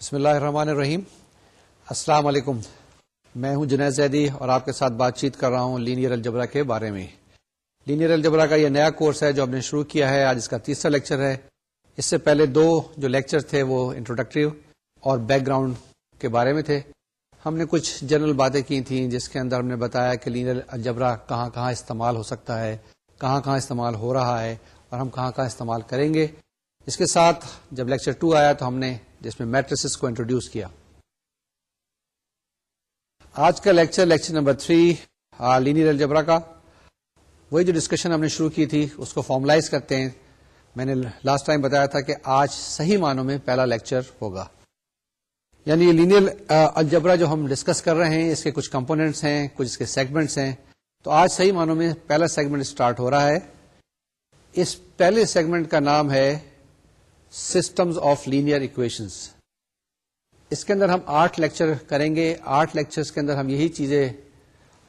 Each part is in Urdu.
بسم اللہ الرحمن الرحیم۔ السلام علیکم۔ میں ہوں جنید زیدی اور آپ کے ساتھ بات چیت کر رہا ہوں لینئر الجبرا کے بارے میں۔ لینئر الجبرا کا یہ نیا کورس ہے جو ہم نے شروع کیا ہے۔ آج اس کا تیسرا لیکچر ہے۔ اس سے پہلے دو جو لیکچر تھے وہ انٹروڈکٹیو اور بیک گراؤنڈ کے بارے میں تھے۔ ہم نے کچھ جنرل باتیں کی تھیں جس کے اندر ہم نے بتایا کہ لینئر الجبرا کہاں کہاں استعمال ہو سکتا ہے، کہاں کہاں استعمال ہو رہا ہے اور ہم کہاں کہاں استعمال کریں گے۔ اس کے ساتھ جب لیکچر ٹو آیا تو ہم نے جس میں میٹرس کو انٹروڈیوس کیا۔ آج کا lecture lecture number three linear algebra کا۔ وہی جو ڈسکشن ہم نے شروع کی تھی، اس کو فارملائز کرتے ہیں۔ میں نے لاسٹ ٹائم بتایا تھا کہ آج صحیح معنوں میں پہلا لیکچر ہوگا۔ یعنی لینئر الجبرا جو ہم ڈسکس کر رہے ہیں، اس کے کچھ کمپونیٹس ہیں، کچھ اس کے سیگمنٹس ہیں۔ تو آج صحیح معنوں میں پہلا سیگمنٹ اسٹارٹ ہو رہا ہے۔ اس پہلے سیگمنٹ کا نام ہے سسٹمز آف لینئر اکویشنس اس کے اندر ہم آٹھ لیکچر کریں گے. آٹھ لیکچرز کے اندر ہم یہی چیزیں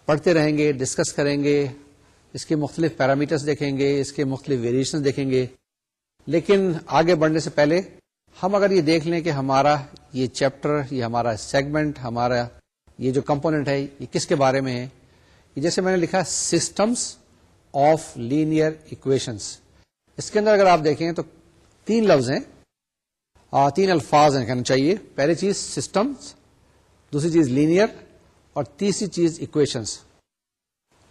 پڑھتے رہیں گے ڈسکس کریں گے. اس کے مختلف پیرامیٹرس دیکھیں گے، اس کے مختلف ویریشن دیکھیں گے. لیکن آگے بڑھنے سے پہلے ہم اگر یہ دیکھ لیں کہ ہمارا یہ چیپٹر یہ ہمارا سیگمنٹ ہمارا یہ جو کمپونیٹ ہے، یہ کس کے بارے میں ہے؟ جیسے میں نے لکھا سسٹمس آف لینئر اکویشنس اس کے اندر اگر آپ دیکھیں تو تین لفظ ہیں۔ تین الفاظ ہیں، کہنا چاہیے۔ پہلی چیز سسٹم دوسری چیز لینئر اور تیسری چیز اکویشنس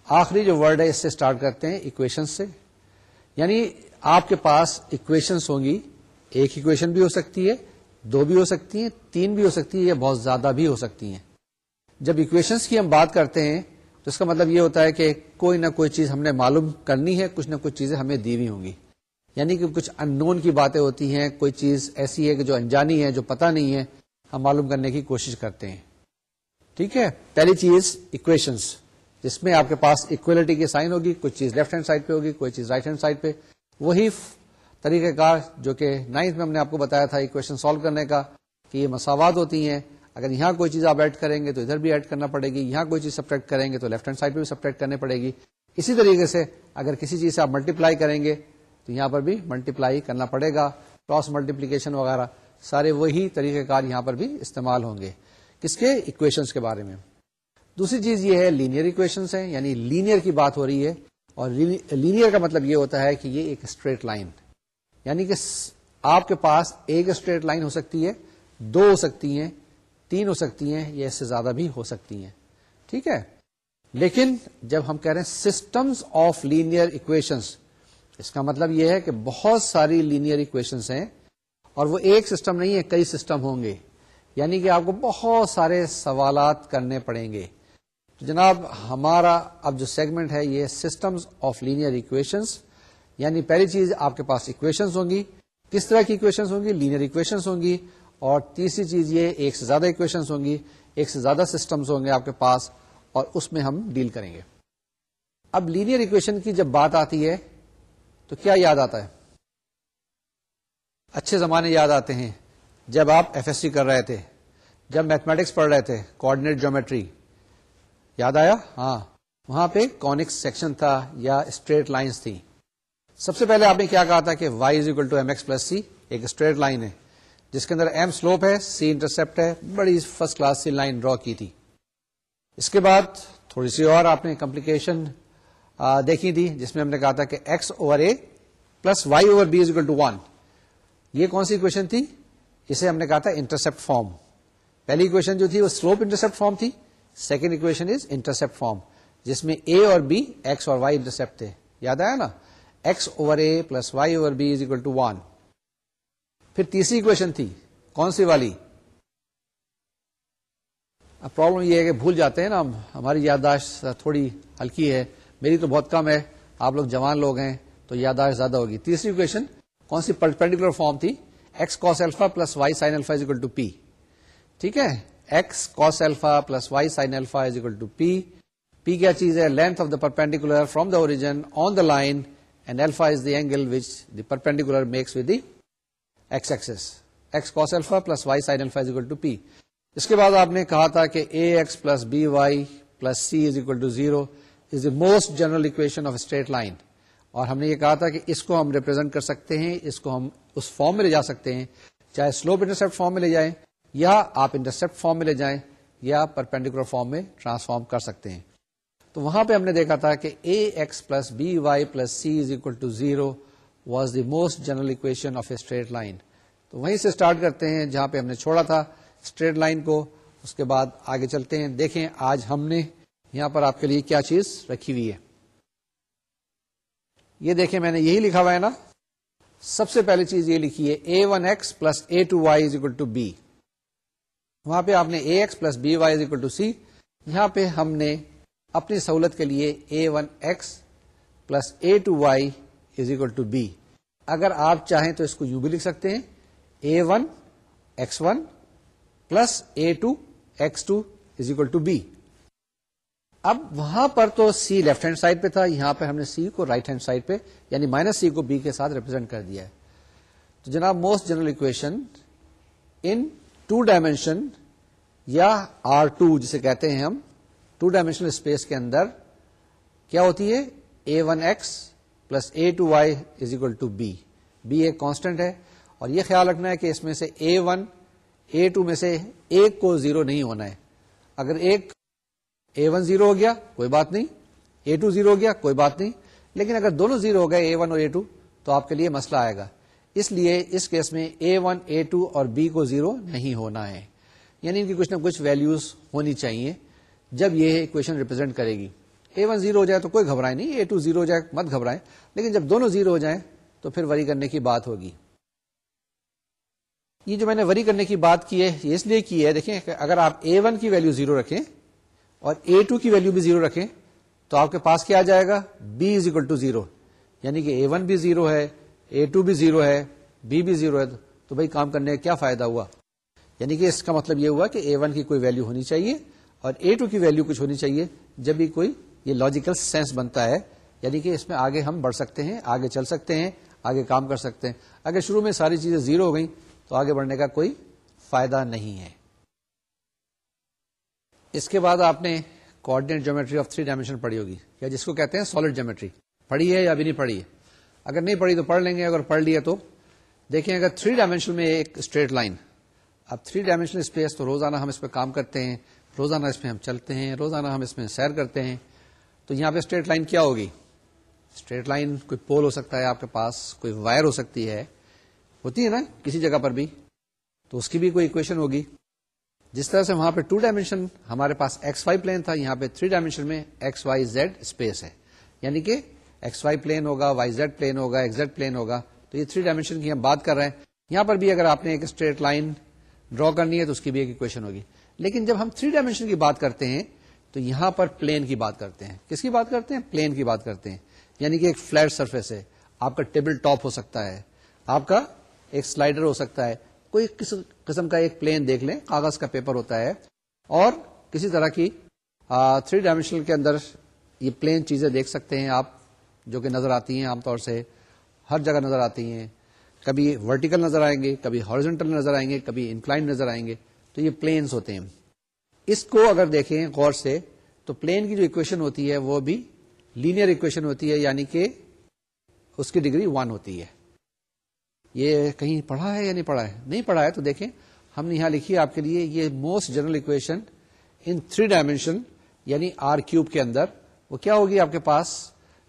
آخری جو ورڈ ہے، اس سے اسٹارٹ کرتے ہیں اکویشن سے۔ یعنی آپ کے پاس اکویشنس ہوں گی۔ ایک اکویشن بھی ہو سکتی ہے، دو بھی ہو سکتی ہیں، تین بھی ہو سکتی ہے یا بہت زیادہ بھی ہو سکتی ہیں۔ جب اکویشنس کی ہم بات کرتے ہیں، تو اس کا مطلب یہ ہوتا ہے کہ کوئی نہ کوئی چیز ہم نے معلوم کرنی ہے، کچھ نہ کچھ چیزیں ہمیں دی ہوئی ہوں گی۔ یعنی کہ کچھ ان نون کی باتیں ہوتی ہیں، کوئی چیز ایسی ہے کہ جو انجانی ہے، جو پتہ نہیں ہے، ہم معلوم کرنے کی کوشش کرتے ہیں۔ ٹھیک ہے؟ پہلی چیز اکویشنس جس میں آپ کے پاس اکویلٹی کی سائن ہوگی کچھ چیز لیفٹ ہینڈ سائڈ پہ ہوگی، کوئی چیز رائٹ ہینڈ سائڈ پہ۔ وہی طریقہ کار جو کہ نائنتھ میں ہم نے آپ کو بتایا تھا اکویشن سالو کرنے کا، کہ یہ مساوات ہوتی ہیں۔ اگر یہاں کوئی چیز آپ ایڈ کریں گے تو ادھر بھی ایڈ کرنا پڑے گی، یہاں کوئی چیز سپریکٹ کریں گے تو لیفٹ ہینڈ سائڈ پہ بھی سپریکٹ کرنے پڑے گی۔ اسی طریقے سے اگر کسی چیز سے آپ ملٹیپلائی کریں گے تو یہاں پر بھی ملٹیپلائی کرنا پڑے گا کراس ملٹیپلیکیشن وغیرہ، سارے وہی طریقہ کار یہاں پر بھی استعمال ہوں گے۔ کس کے؟ اکویشنس کے بارے میں۔ دوسری چیز یہ ہے لینئر اکویشنس ہیں یعنی لینئر کی بات ہو رہی ہے، اور لینئر کا مطلب یہ ہوتا ہے کہ یہ ایک اسٹریٹ لائن یعنی کہ آپ کے پاس ایک اسٹریٹ لائن ہو سکتی ہے، دو ہو سکتی ہیں، تین ہو سکتی ہیں، یا اس سے زیادہ بھی ہو سکتی ہیں۔ ٹھیک ہے؟ لیکن جب ہم کہہ رہے ہیں سسٹمز آف لینئر اکویشنس اس کا مطلب یہ ہے کہ بہت ساری لینئر اکویشنس ہیں اور وہ ایک سسٹم نہیں ہے، کئی سسٹم ہوں گے۔ یعنی کہ آپ کو بہت سارے سوالات کرنے پڑیں گے۔ تو جناب، ہمارا اب جو سیگمنٹ ہے، یہ سسٹمز آف لینئر اکویشنس یعنی پہلی چیز آپ کے پاس اکویشنز ہوں گی۔ کس طرح کی اکویشنز ہوں گی؟ لینئر اکویشنز ہوں گی۔ اور تیسری چیز یہ، ایک سے زیادہ اکویشنز ہوں گی، ایک سے زیادہ سسٹمز ہوں گے آپ کے پاس، اور اس میں ہم ڈیل کریں گے۔ اب لینئر اکویشن کی جب بات آتی ہے تو کیا یاد آتا ہے؟ اچھے زمانے یاد آتے ہیں۔ جب آپ ایف ایس سی کر رہے تھے، جب میتھمیٹکس پڑھ رہے تھے کوآڈینیٹ جیومیٹری یاد آیا؟ ہاں۔ وہاں پہ کونکس سیکشن تھا یا اسٹریٹ لائنس تھی سب سے پہلے آپ نے کیا کہا تھا کہ Y is equal to M X plus C ایک اسٹریٹ لائن ہے، جس کے اندر ایم سلوپ ہے سی انٹرسپٹ ہے، بڑی first class c line draw کی تھی۔ اس کے بعد تھوڑی سی اور آپ نے کمپلیکیشن دیکھی تھی جس میں ہم نے کہا تھا کہ x over a plus y over b is equal to one یہ کون سی اکویشن تھی؟ اسے ہم نے کہا تھا انٹرسپٹ فارم پہلی اکویشن جو تھی وہ سلوپ انٹرسپٹ فارم تھی. Second equation is intercept form جس میں اے اور بی ایکس اور وائی انٹرسپٹ تھے. یاد آیا نا؟ X over a plus y over b is equal to one پھر تیسری اکویشن تھی. کون سی والی؟ اب پرابلم یہ ہے کہ بھول جاتے ہیں نا ہماری یادداشت تھوڑی ہلکی ہے. میری تو بہت کم ہے، آپ لوگ جوان لوگ ہیں، تو یادداشت زیادہ ہوگی۔ تیسری اکویشن کون سی پرپینڈیکولر فارم تھی؟ X cos alpha plus y sine alpha is equal to p ٹھیک ہے؟ X cos alpha plus y sine alpha is equal to p p کیا چیز ہے؟ Length of the perpendicular from the origin on the line and alpha is the angle which the perpendicular makes with the x axis x cos alpha plus y sine alpha is equal to p اس کے بعد آپ نے کہا تھا کہ a x plus b y plus c is equal to zero is the most general equation of straight line اور ہم نے یہ کہا تھا کہ اس کو ہم ریپرزینٹ کر سکتے ہیں، اس کو ہم اس فارم میں لے جا سکتے ہیں۔ چاہے سلوپ انٹرسپٹ فارم میں لے جائیں یا آپ انٹرسپٹ فارم میں لے جائیں یا پرپینڈیکولر فارم میں ٹرانسفارم کر سکتے ہیں۔ تو وہاں پہ ہم نے دیکھا تھا کہ a x plus b y plus c is equal to zero was the most general equation of a straight line تو وہیں سے اسٹارٹ کرتے ہیں، جہاں پہ ہم نے چھوڑا تھا اسٹریٹ لائن کو، اس کے بعد آگے چلتے ہیں۔ دیکھیں، آج ہم نے یہاں پر آپ کے لیے کیا چیز رکھی ہوئی ہے؟ یہ دیکھیں میں نے یہی لکھا ہوا ہے نا۔ سب سے پہلی چیز یہ لکھی ہے a one x plus a two y is equal to b وہاں پہ آپ نے a x plus b y is equal to c یہاں پہ ہم نے اپنی سہولت کے لیے a one x plus a two y is equal to b اگر آپ چاہیں تو اس کو یوں بھی لکھ سکتے ہیں۔ A one x one plus a two x two is equal to b اب وہاں پر تو سی لیفٹ ہینڈ سائڈ پہ تھا، یہاں پہ ہم نے سی کو رائٹ ہینڈ سائڈ پہ یعنی مائنس سی کو بی کے ساتھ ریپرزینٹ کر دیا ہے۔ تو جناب most general equation in two dimension یا آر ٹو جسے کہتے ہیں ہم ٹو ڈائمینشنل اسپیس کے اندر کیا ہوتی ہے؟ A one x plus a two y is equal to b b ایک کانسٹنٹ ہے۔ اور یہ خیال رکھنا ہے کہ اس میں سے اے ون اے ٹو میں سے ایک کو زیرو نہیں ہونا ہے۔ اگر ایک اے ون زیرو ہو گیا، کوئی بات نہیں۔ اے ٹو زیرو ہو گیا، کوئی بات نہیں۔ لیکن اگر دونوں زیرو ہو گئے اے ون اور اے ٹو تو آپ کے لیے مسئلہ آئے گا۔ اس لیے اس کیس میں اے ون اے ٹو اور بی کو زیرو نہیں ہونا ہے۔ یعنی ان کی کچھ نہ کچھ ویلوز ہونی چاہیے۔ جب یہ اکویشن ریپرزینٹ کرے گی۔ اے ون زیرو ہو جائے تو کوئی گھبرائے نہیں۔ اے ٹو زیرو ہو جائے، مت گھبرائے لیکن جب دونوں زیرو ہو جائیں، تو پھر وری کرنے کی بات ہوگی۔ یہ جو میں نے وری کرنے کی بات کی ہے، یہ اس لیے کی ہے۔ دیکھیں، اگر آپ اے ون کی ویلو زیرو رکھیں اور اے ٹو کی ویلو بھی زیرو رکھیں تو آپ کے پاس کیا آ جائے گا? B is equal to zero یعنی کہ اے ون بھی زیرو ہے اے ٹو بھی زیرو ہے بی بھی زیرو ہے، تو بھائی کام کرنے کا کیا فائدہ ہوا؟ یعنی کہ اس کا مطلب یہ ہوا کہ اے ون کی کوئی ویلو ہونی چاہیے اور اے ٹو کی ویلو کچھ ہونی چاہیے جب بھی کوئی یہ لاجیکل سینس بنتا ہے۔ یعنی کہ اس میں آگے ہم بڑھ سکتے ہیں، آگے چل سکتے ہیں، آگے کام کر سکتے ہیں۔ اگر شروع میں ساری چیزیں زیرو ہو گئیں تو آگے بڑھنے کا کوئی فائدہ نہیں ہے۔ اس کے بعد آپ نے coordinate geometry of three dimension پڑھی ہوگی، یا جس کو کہتے ہیں سالڈ جیومیٹری پڑھی ہے یا ابھی نہیں پڑھی ہے؟ اگر نہیں پڑھی تو پڑھ لیں گے، اگر پڑھ لیا تو۔ دیکھیں، اگر تھری ڈائمینشن میں ایک اسٹریٹ لائن اب تھری ڈائمینشنل اسپیس تو روزانہ ہم اس پہ کام کرتے ہیں، روزانہ اس میں ہم چلتے ہیں، روزانہ ہم اس میں سیر کرتے ہیں۔ تو یہاں پہ اسٹریٹ لائن کیا ہوگی؟ اسٹریٹ لائن کوئی پول ہو سکتا ہے آپ کے پاس، کوئی وائر ہو سکتی ہے۔ ہوتی ہے نا کسی جگہ پر بھی؟ تو اس کی بھی کوئی اکویشن ہوگی۔ جس طرح سے وہاں پہ ٹو ڈائمینشن ہمارے پاس ایکس وائی پلین تھا، یہاں پہ تھری ڈائمینشن میں ایکس وائی زیڈ اسپیس ہے۔ یعنی کہ ایکس وائی پلین ہوگا وائی زیڈ پلین ہوگا ایکس زیڈ پلین ہوگا۔ تو یہ تھری ڈائمینشن کی ہم بات کر رہے ہیں۔ یہاں پر بھی اگر آپ نے ایک اسٹریٹ لائن ڈرا کرنی ہے تو اس کی بھی ایک اکویشن ہوگی۔ لیکن جب ہم تھری ڈائمینشن کی بات کرتے ہیں، تو یہاں پر پلین کی بات کرتے ہیں۔ کس کی بات کرتے ہیں؟ پلین کی بات کرتے ہیں۔ یعنی کہ ایک فلیٹ سرفیس ہے۔ آپ کا ٹیبل ٹاپ ہو سکتا ہے۔ آپ کا ایک سلائڈر ہو سکتا ہے۔ کوئی قسم کا ایک پلین دیکھ لیں، کاغذ کا پیپر ہوتا ہے، اور کسی طرح کی تھری ڈائمینشنل کے اندر یہ پلین چیزیں دیکھ سکتے ہیں آپ، جو کہ نظر آتی ہیں عام طور سے، ہر جگہ نظر آتی ہیں۔ کبھی ورٹیکل نظر آئیں گے، کبھی ہارزنٹل نظر آئیں گے، کبھی انکلائن نظر آئیں گے۔ تو یہ پلینس ہوتے ہیں۔ اس کو اگر دیکھیں غور سے، تو پلین کی جو اکویشن ہوتی ہے، وہ بھی لینئر اکویشن ہوتی ہے یعنی کہ اس کی ڈگری ون ہوتی ہے۔ یہ کہیں پڑھا ہے یا نہیں پڑھا ہے؟ نہیں پڑھا ہے تو دیکھیں، ہم نے یہاں لکھی آپ کے لیے یہ most general equation in three dimension یعنی آر کیوب کے اندر۔ وہ کیا ہوگی آپ کے پاس؟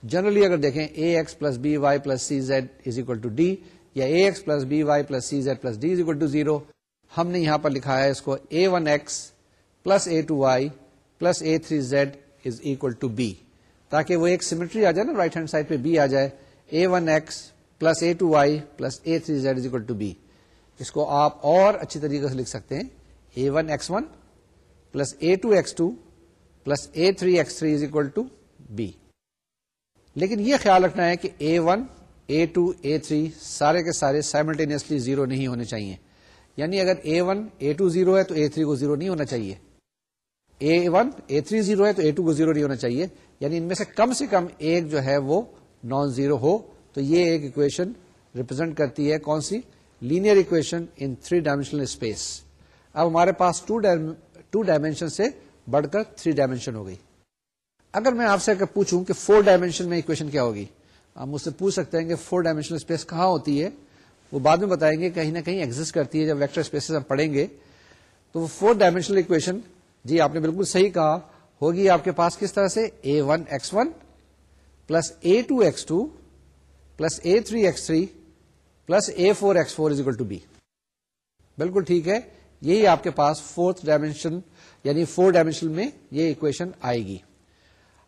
جنرلی اگر دیکھیں a x plus b y plus c z is equal to d یا a x plus b y plus c z plus d is equal to zero ہم نے یہاں پر لکھا ہے اس کو a one x plus a two y plus a three z is equal to b تاکہ وہ ایک سیمیٹری آ جائے نا رائٹ ہینڈ سائڈ پہ بی آ جائے۔ A one x plus a two y plus a three z is equal to b اس کو آپ اور اچھی طریقے سے لکھ سکتے ہیں a one x one plus a two x two plus a three x three is equal to b لیکن یہ خیال رکھنا ہے کہ a one, a two, a three سارے کے سارے سائملٹینسلی زیرو نہیں ہونے چاہیے۔ یعنی اگر a one, a two zero ہے تو اے تھری کو زیرو نہیں ہونا چاہیے۔ A one, a three zero ہے تو اے ٹو کو زیرو نہیں ہونا چاہیے۔ یعنی ان میں سے کم سے کم ایک جو ہے وہ نان زیرو ہو۔ تو یہ ایک اکویشن ریپرزینٹ کرتی ہے کون سی? Linear equation in three dimensional space اب ہمارے پاس ٹو ڈائمینشن سے بڑھ کر تھری ڈائمینشن ہو گئی۔ اگر میں آپ سے اگر پوچھوں کہ فور ڈائمینشن میں اکویشن کیا ہوگی، آپ مجھ سے پوچھ سکتے ہیں کہ فور ڈائمینشنل اسپیس کہاں ہوتی ہے؟ وہ بعد میں بتائیں گے کہیں نہ کہیں ایگزٹ کرتی ہے جب ویکٹر اسپیسز ہم پڑھیں گے۔ تو وہ فور ڈائمینشنل اکویشن جی آپ نے بالکل صحیح کہا، ہوگی آپ کے پاس کس طرح سے؟ A one x one plus a two x two plus a three x three plus a four x four is equal to b. بالکل ٹھیک ہے، یہی آپ کے پاس فورتھ ڈائمینشن یعنی فور ڈائمینشن میں یہ اکویشن آئے گی۔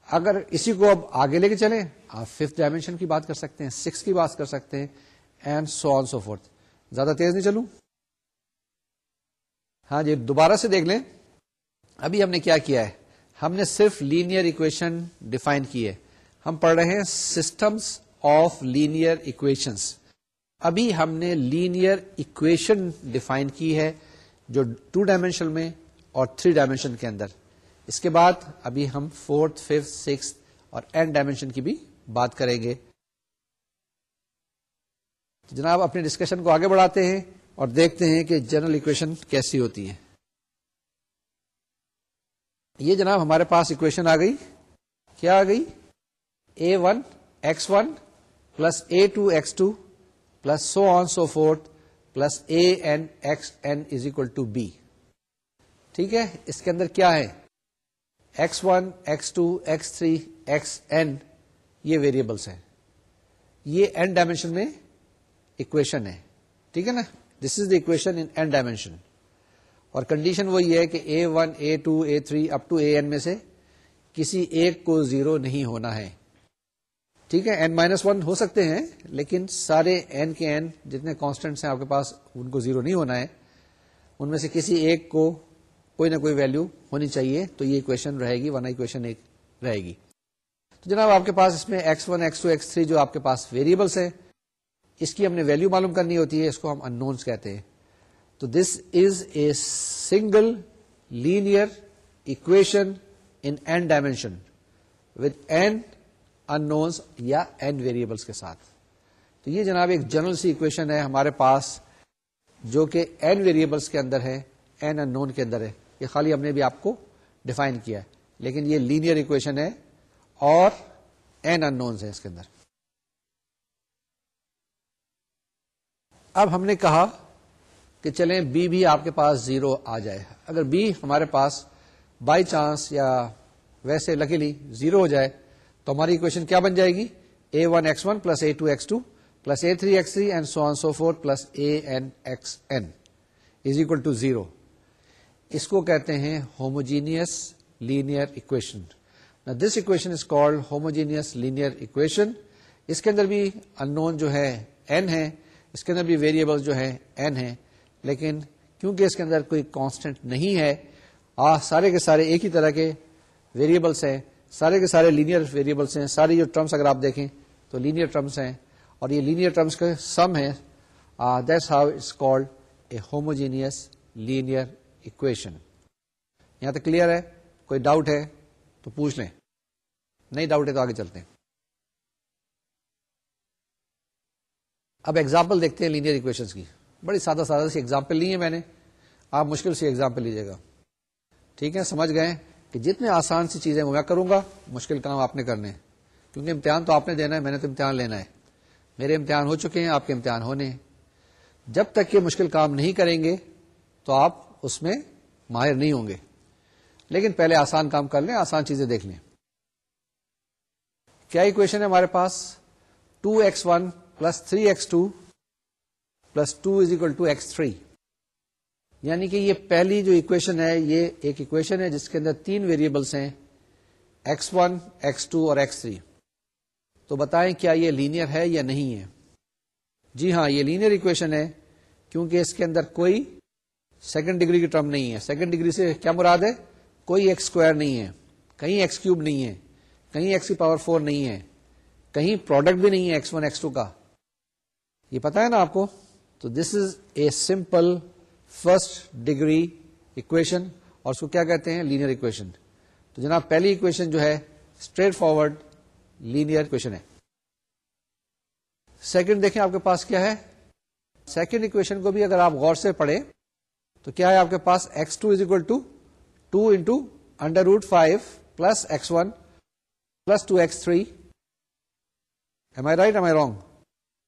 اگر اسی کو اب آگے لے کے چلیں، آپ ففتھ ڈائمینشن کی بات کر سکتے ہیں سکس کی بات کر سکتے ہیں and so on so forth زیادہ تیز نہیں چلوں۔ ہاں جی دوبارہ سے دیکھ لیں۔ ابھی ہم نے کیا کیا ہے؟ ہم نے صرف لینئر اکویشن ڈیفائن کی ہے ہم پڑھ رہے ہیں سسٹمس آف لینئر اکویشنس ابھی ہم نے لینئر اکویشن ڈیفائن کی ہے جو ٹو ڈائمینشن میں اور تھری ڈائمینشن کے اندر. اس کے بعد ابھی ہم فورتھ ففتھ سکس اور اینڈ ڈائمینشن کی بھی بات کریں گے. جناب اپنے ڈسکشن کو آگے بڑھاتے ہیں اور دیکھتے ہیں کہ جنرل اکویشن کیسی ہوتی ہے یہ جناب ہمارے پاس اکویشن آ گئی. کیا آ گئی؟ A one x one plus a two x two plus so on so forth plus a n x n is equal to b ٹھیک ہے؟ اس کے اندر کیا ہے؟ X one x two x three x n یہ ویریبلس ہیں۔ یہ این ڈائمینشن میں اکویشن ہے۔ ٹھیک ہے نا؟ This is the equation in n dimension اور کنڈیشن وہی ہے کہ a one a two a three up to a n میں سے کسی ایک کو زیرو نہیں ہونا ہے۔ ٹھیک ہے این مائنس ون ہو سکتے ہیں، لیکن سارے این کے این جتنے کانسٹینٹس ہیں آپ کے پاس، ان کو زیرو نہیں ہونا ہے۔ ان میں سے کسی ایک کو کوئی نہ کوئی ویلو ہونی چاہیے، تو یہ اکویشن رہے گی ون اکویشن ایک رہے گی۔ تو جناب، آپ کے پاس اس میں x one x two x three جو آپ کے پاس ویریبلس ہیں، اس کی ہم نے ویلو معلوم کرنی ہوتی ہے، اس کو ہم انونس کہتے ہیں۔ تو this is a single linear equation in n dimension with n unknowns یا این ویریبلس کے ساتھ۔ تو یہ جناب ایک جنرل سی اکویشن ہے ہمارے پاس جو کہ این ویریبلس کے اندر ہے این ان نون کے اندر ہے یہ خالی ہم نے بھی آپ کو ڈیفائن کیا ہے۔ لیکن یہ لینئر اکویشن ہے اور این ان نونس ہے اس کے اندر۔ اب ہم نے کہا کہ چلیں بی بھی آپ کے پاس زیرو آ جائے۔ اگر بی ہمارے پاس بائی چانس یا ویسے لکیلی زیرو ہو جائے تو ہماری اکویشن کیا بن جائے گی؟ A one x one plus a two x two plus a three x three and so on so forth plus a n x n is equal to zero اس کو کہتے ہیں homogeneous linear equation this equation is called homogeneous linear equation اس کے اندر بھی ان نون جو ہے این ہے اس کے اندر بھی ویریبل جو ہے این ہے لیکن کیونکہ اس کے اندر کوئی کانسٹنٹ نہیں ہے آ سارے کے سارے ایک ہی طرح کے ویریبلس ہیں سارے کے سارے لینئر ویریبلس ہیں سارے جو ٹرمس اگر آپ دیکھیں تو لینئر ٹرمس ہیں اور یہ لینئر ٹرمس کا سم ہے that's how it's called a homogeneous linear equation یہاں تک کلیئر ہے؟ کوئی ڈاؤٹ ہے تو پوچھ لیں۔ نہیں ڈاؤٹ ہے تو آگے چلتے ہیں۔ اب ایگزامپل دیکھتے ہیں لینئر اکویشن کی۔ بڑی سادہ سادہ سی ایگزامپل لی ہے میں نے۔ آپ مشکل سی ایگزامپل لیجیے گا۔ ٹھیک ہے، سمجھ گئے؟ کہ جتنے آسان سی چیزیں میں کروں گا، مشکل کام آپ نے کرنے کیونکہ امتحان تو آپ نے دینا ہے میں نے تو امتحان لینا ہے۔ میرے امتحان ہو چکے ہیں، آپ کے امتحان ہونے جب تک یہ مشکل کام نہیں کریں گے، تو آپ اس میں ماہر نہیں ہوں گے۔ لیکن پہلے آسان کام کر لیں، آسان چیزیں دیکھ لیں۔ کیا اکویشن ہے ہمارے پاس؟ Two x one plus three x two plus two is equal to x three یعنی کہ یہ پہلی جو اکویشن ہے، یہ ایک اکویشن ہے جس کے اندر تین ویریبلس ہیں ایکس ون ایکس ٹو اور ایکس تھری تو بتائیں کیا یہ لینئر ہے یا نہیں ہے؟ جی ہاں یہ لینئر اکویشن ہے، کیونکہ اس کے اندر کوئی سیکنڈ ڈگری کی ٹرم نہیں ہے۔ سیکنڈ ڈگری سے کیا مراد ہے؟ کوئی ایکس اسکوائر نہیں ہے۔ کہیں ایکس کیوب نہیں ہے۔ کہیں ایکس کی پاور فور نہیں ہے۔ کہیں پروڈکٹ بھی نہیں ہے ایکس ون ایکس ٹو کا۔ یہ پتا ہے نا آپ کو؟ تو this is a simple first degree equation اور اس کو کیا کہتے ہیں؟ لینئر اکویشن تو جناب، پہلی اکویشن جو ہے اسٹریٹ فارورڈ لینئر اکویشن ہے۔ سیکنڈ دیکھیں آپ کے پاس کیا ہے؟ سیکنڈ اکویشن کو بھی اگر آپ غور سے پڑھیں، تو کیا ہے آپ کے پاس؟ X two is equal to two into under root five plus x one plus two x three am I right am I wrong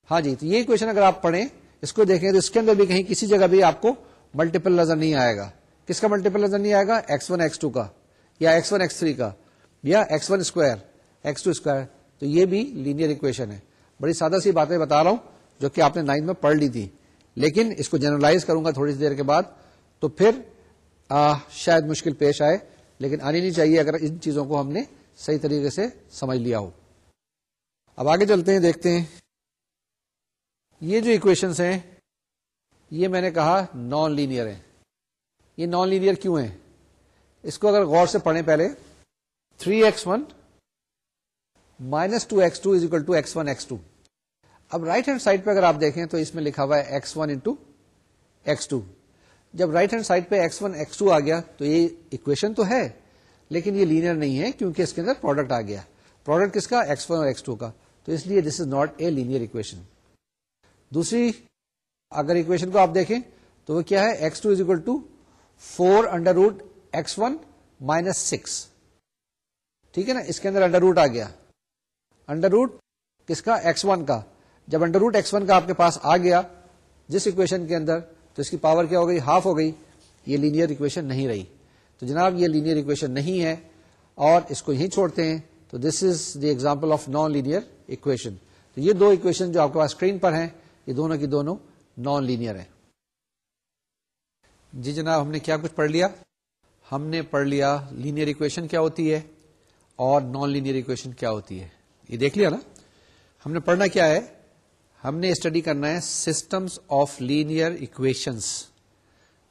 ہاں جی تو یہ اکویشن اگر آپ پڑھیں، اس کو دیکھیں تو اس کے اندر بھی کہیں کسی جگہ بھی آپ کو ملٹیپل نظر نہیں آئے گا۔ کس کا ملٹیپل نظر نہیں آئے گا؟ ایکس ون ایکس ٹو کا یا ایکس ون ایکس تھری کا یا x one square x two square تو یہ بھی لینئر اکویشن ہے۔ بڑی سادہ سی باتیں بتا رہا ہوں جو کہ آپ نے نائنتھ میں پڑھ لی تھی۔ لیکن اس کو جنرلائز کروں گا تھوڑی سی دیر کے بعد۔ تو پھر آ, شاید مشکل پیش آئے لیکن آنی نہیں چاہیے اگر ان چیزوں کو ہم نے صحیح طریقے سے سمجھ لیا ہو۔ اب آگے چلتے ہیں دیکھتے ہیں۔ یہ جو اکویشنس ہیں یہ میں نے کہا نان لینئر ہیں۔ یہ نان لینئر کیوں ہیں؟ اس کو اگر غور سے پڑھیں پہلے۔ Three x one minus two x two is equal to x one x two اب رائٹ ہینڈ سائڈ پہ اگر آپ دیکھیں تو اس میں لکھا ہوا ہے x one into x two جب رائٹ ہینڈ سائڈ پہ ایکس ون ایکس ٹو آ گیا تو یہ اکویشن تو ہے، لیکن یہ لینئر نہیں ہے کیونکہ اس کے اندر پروڈکٹ آ گیا۔ پروڈکٹ کس کا؟ ایکس ون اور ایکس ٹو کا۔ تو اس لیے this is not a linear equation دوسری اگر اکویشن کو آپ دیکھیں تو وہ کیا ہے؟ X two is equal to four under root x one minus six ٹھیک ہے نا؟ اس کے اندر انڈر روٹ آ گیا. انڈر روٹ کس کا؟ ایکس ون کا. جب انڈر روٹ ایکس ون کا آپ کے پاس آ گیا جس اکویشن کے اندر، تو اس کی پاور کیا ہو گئی؟ ہاف ہو گئی. یہ لینئر اکویشن نہیں رہی. تو جناب، یہ لینئر اکویشن نہیں ہے اور اس کو یہیں چھوڑتے ہیں. تو this is the example of non linear equation تو یہ دو اکویشن جو آپ کے پاس اسکرین پر ہیں، یہ دونوں کی دونوں نان لینئر ہیں۔ جی جناب، ہم نے کیا کچھ پڑھ لیا؟ ہم نے پڑھ لیا لینئر اکویشن کیا ہوتی ہے اور نان لینئر اکویشن کیا ہوتی ہے۔ یہ دیکھ لیا نا؟ ہم نے پڑھنا کیا ہے؟ ہم نے اسٹڈی کرنا ہے سسٹمس آف لینئر اکویشنس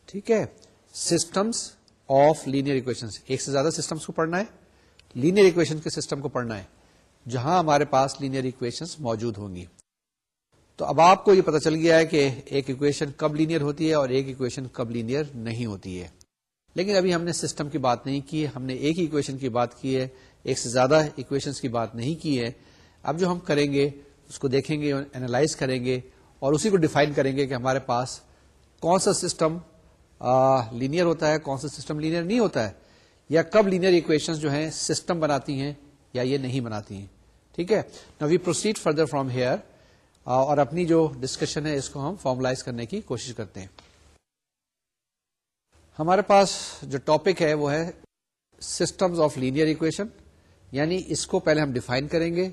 ٹھیک ہے؟ سسٹمس آف لینئر اکویشن ایک سے زیادہ سسٹمس کو پڑھنا ہے۔ لینئر اکویشن کے سسٹم کو پڑھنا ہے۔ جہاں ہمارے پاس لینئر اکویشن موجود ہوں گی۔ تو اب آپ کو یہ پتا چل گیا ہے کہ ایک اکویشن کب لینئر ہوتی ہے اور ایک اکویشن کب لینئر نہیں ہوتی ہے۔ لیکن ابھی ہم نے سسٹم کی بات نہیں کی ہم نے ایک ہی اکویشن کی بات کی ہے، ایک سے زیادہ اکویشن کی بات نہیں کی ہے۔ اب جو ہم کریں گے، اس کو دیکھیں گے اینالائز کریں گے اور اسی کو ڈیفائن کریں گے کہ ہمارے پاس کون سا سسٹم لینئر ہوتا ہے، کون سا سسٹم لینئر نہیں ہوتا ہے۔ یا کب لینئر اکویشن جو ہیں سسٹم بناتی ہیں یا یہ نہیں بناتی ہیں۔ ٹھیک ہے؟ Now we proceed further from here اور اپنی جو ڈسکشن ہے، اس کو ہم فارملائز کرنے کی کوشش کرتے ہیں۔ ہمارے پاس جو ٹاپک ہے، وہ ہے سسٹمز آف لینئر اکویشن یعنی اس کو پہلے ہم ڈیفائن کریں گے،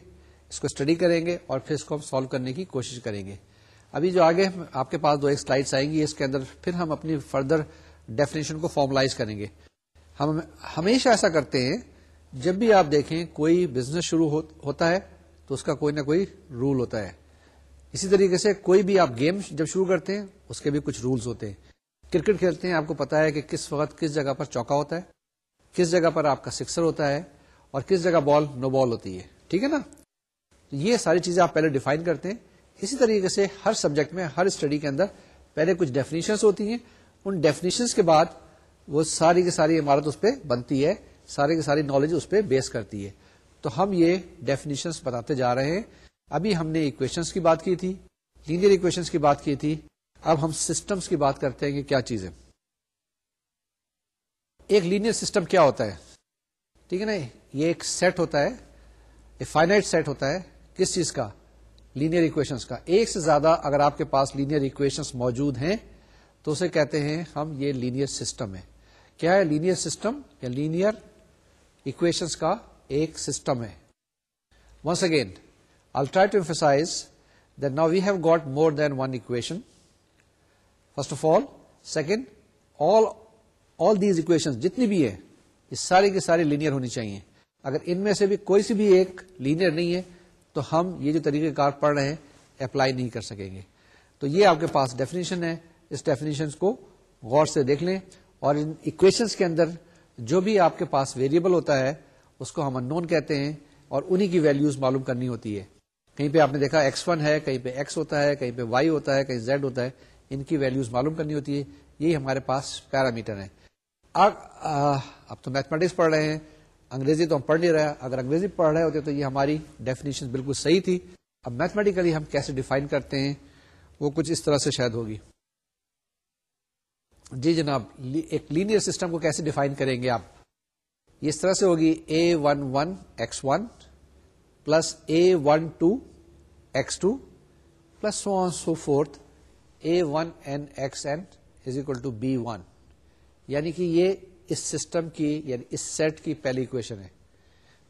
اس کو اسٹڈی کریں گے، اور پھر اس کو ہم سالو کرنے کی کوشش کریں گے۔ ابھی جو آگے آپ کے پاس دو ایک سلائڈس آئیں گی، اس کے اندر پھر ہم اپنی فردر ڈیفینیشن کو فارملائز کریں گے۔ ہم ہمیشہ ایسا کرتے ہیں، جب بھی آپ دیکھیں کوئی بزنس شروع ہوتا ہے، تو اس کا کوئی نہ کوئی رول ہوتا ہے۔ اسی طریقے سے کوئی بھی آپ گیم جب شروع کرتے ہیں، اس کے بھی کچھ رولز ہوتے ہیں۔ کرکٹ کھیلتے ہیں، آپ کو پتا ہے کہ کس وقت کس جگہ پر چوکا ہوتا ہے، کس جگہ پر آپ کا سکسر ہوتا ہے اور کس جگہ بال نو بال ہوتی ہے۔ ٹھیک ہے نا؟ یہ ساری چیزیں آپ پہلے ڈیفائن کرتے ہیں۔ اسی طریقے سے ہر سبجیکٹ میں، ہر اسٹڈی کے اندر پہلے کچھ ڈیفینیشنس ہوتی ہیں۔ ان ڈیفینیشنس کے بعد وہ ساری کی ساری عمارت اس پہ بنتی ہے، ساری کی ساری نالج اس پہ بیس کرتی ہے۔ تو ہم یہ ڈیفینیشنس بتاتے جا رہے ہیں۔ ابھی ہم نے اکویشنس کی بات کی تھی لینئر اکویشنس کی بات کی تھی۔ اب ہم سسٹمس کی بات کرتے ہیں کہ کیا چیز ہے ایک لینئر سسٹم کیا ہوتا ہے؟ ٹھیک ہے نا؟ یہ ایک سیٹ ہوتا ہے فائنائٹ سیٹ ہوتا ہے۔ کس چیز کا؟ لینئر اکویشنس کا۔ ایک سے زیادہ اگر آپ کے پاس لینئر اکویشنس موجود ہیں، تو اسے کہتے ہیں ہم یہ لینئر سسٹم ہے کیا ہے لینئر سسٹم یا لینئر اکویشنس کا ایک سسٹم ہے۔ Once again I'll try to emphasize that now we have got more than one equation first of all second all all these equation جتنی بھی ہے یہ ساری کی ساری لینئر ہونی چاہیے اگر ان میں سے بھی کوئی سی بھی ایک لینئر نہیں ہے تو ہم یہ جو طریقہ کار پڑھ رہے ہیں اپلائی نہیں کر سکیں گے تو یہ آپ کے پاس ڈیفینیشن ہے اس ڈیفینیشن کو غور سے دیکھ لیں اور ان اکویشنس کے اندر جو بھی آپ کے پاس ویریبل ہوتا ہے، اس کو ہم ان نون کہتے ہیں اور انہی کی ویلوز معلوم کرنی ہوتی ہے۔ کہیں پہ آپ نے دیکھا ایکس ون ہے، کہیں پہ ایکس ہوتا ہے، کہیں پہ وائی ہوتا ہے، کہیں زیڈ ہوتا ہے، ان کی ویلوز معلوم کرنی ہوتی ہے۔ یہی ہمارے پاس پیرامیٹر ہے اب تو میتھمیٹکس پڑھ رہے ہیں۔ انگریزی تو ہم پڑھ نہیں رہے۔ اگر انگریزی پڑھ رہے ہوتے تو یہ ہماری ڈیفینیشن بالکل صحیح تھی۔ اب میتھمیٹیکلی ہم کیسے ڈیفائن کرتے ہیں؟ وہ کچھ اس طرح سے شاید ہوگی۔ جی جناب ایک لینئر سسٹم کو کیسے ڈیفائن کریں گے آپ؟ یہ اس طرح سے ہوگی a one one x one plus a one two x two plus so so forth a one n x n is equal to b one یعنی کہ یہ اس سسٹم کی یعنی اس سیٹ کی پہلی اکویشن ہے۔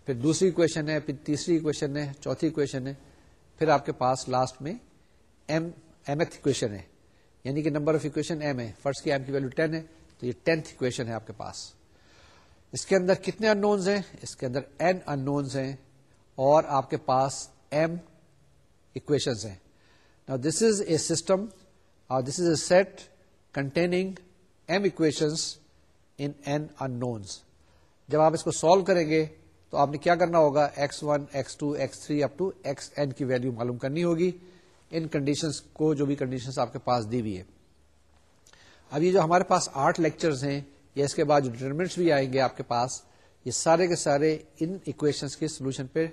پھر دوسری اکویشن ہے، پھر تیسری اکویشن ہے، چوتھی اکویشن ہے۔ پھر آپ کے پاس لاسٹ میں ایم ایم ایتھ اکویشن ہے۔ یعنی کہ نمبر آف اکویشن ایم ہے۔ فرسٹ کی ایم کی ویلو ٹین ہے، تو یہ ٹینتھ اکویشن ہے آپ کے پاس۔ اس کے اندر کتنے ان نونز ہیں؟ اس کے اندر این ان نونز ہیں۔ اور آپ کے پاس ایم اکویشنز ہیں۔ Now this is a system or this is a set containing m equations in n unknowns. جب آپ اس کو سالو کریں گے تو آپ نے کیا کرنا ہوگا؟ X one x two x three up to x n کی ویلو معلوم کرنی ہوگی ان کنڈیشنز کو جو بھی کنڈیشنز آپ کے پاس دی ہوئی ہے اب یہ جو ہمارے پاس آٹھ لیکچرز ہیں، یا اس کے بعد جو ڈیٹرمنٹس بھی آئیں گے آپ کے پاس، یہ سارے کے سارے ان اکویشنز کے سولوشن پہ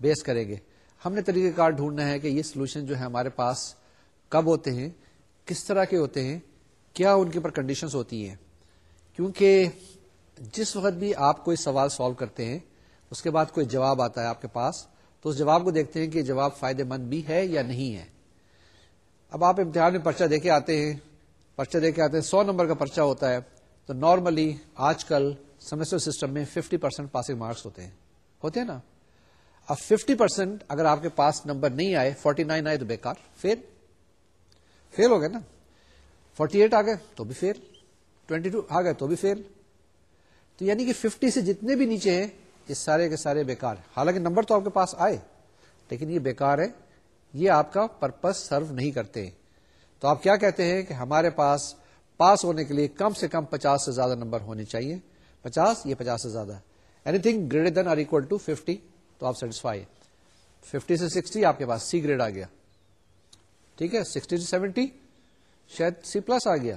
بیس کریں گے۔ ہم نے طریقہ کار ڈھونڈنا ہے کہ یہ سولوشن جو ہے ہمارے پاس کب ہوتے ہیں، کس طرح کے ہوتے ہیں، کیا ان کے اوپر کنڈیشنز ہوتی ہیں۔ کیونکہ جس وقت بھی آپ کوئی سوال سالو کرتے ہیں، اس کے بعد کوئی جواب آتا ہے آپ کے پاس، تو اس جواب کو دیکھتے ہیں کہ جواب فائدے مند بھی ہے یا نہیں ہے۔ اب آپ امتحان میں پرچہ دے کے آتے ہیں، پرچہ دے کے آتے ہیں، سو نمبر کا پرچہ ہوتا ہے، تو نارملی آج کل سیمسٹر سسٹم میں ففٹی پرسینٹ پاسنگ مارکس ہوتے ہیں۔ ہوتے ہیں نا؟ اب ففٹی پرسینٹ اگر آپ کے پاس نمبر نہیں آئے فورٹی نائن آئے تو بیکار فیل فیل ہو گئے نا۔ فورٹی ایٹ آ گئے تو بھی فیل ٹوینٹی ٹو آ گئے تو بھی فیل تو یعنی کہ ففٹی سے جتنے بھی نیچے ہیں، یہ سارے کے سارے بیکار حالانکہ نمبر تو آپ کے پاس آئے، لیکن یہ بیکار ہے یہ آپ کا پرپز سرو نہیں کرتے تو آپ کیا کہتے ہیں کہ ہمارے پاس پاس ہونے کے لیے کم سے کم پچاس سے زیادہ نمبر ہونے چاہیے۔ پچاس، یہ پچاس سے زیادہ۔ Anything greater than or equal to fifty تو آپ سیٹسفائی ففٹی سے سکسٹی آپ کے پاس سی گریڈ آ گیا۔ ٹھیک ہے؟ سکسٹی سے سیونٹی شاید سی پلس آ گیا۔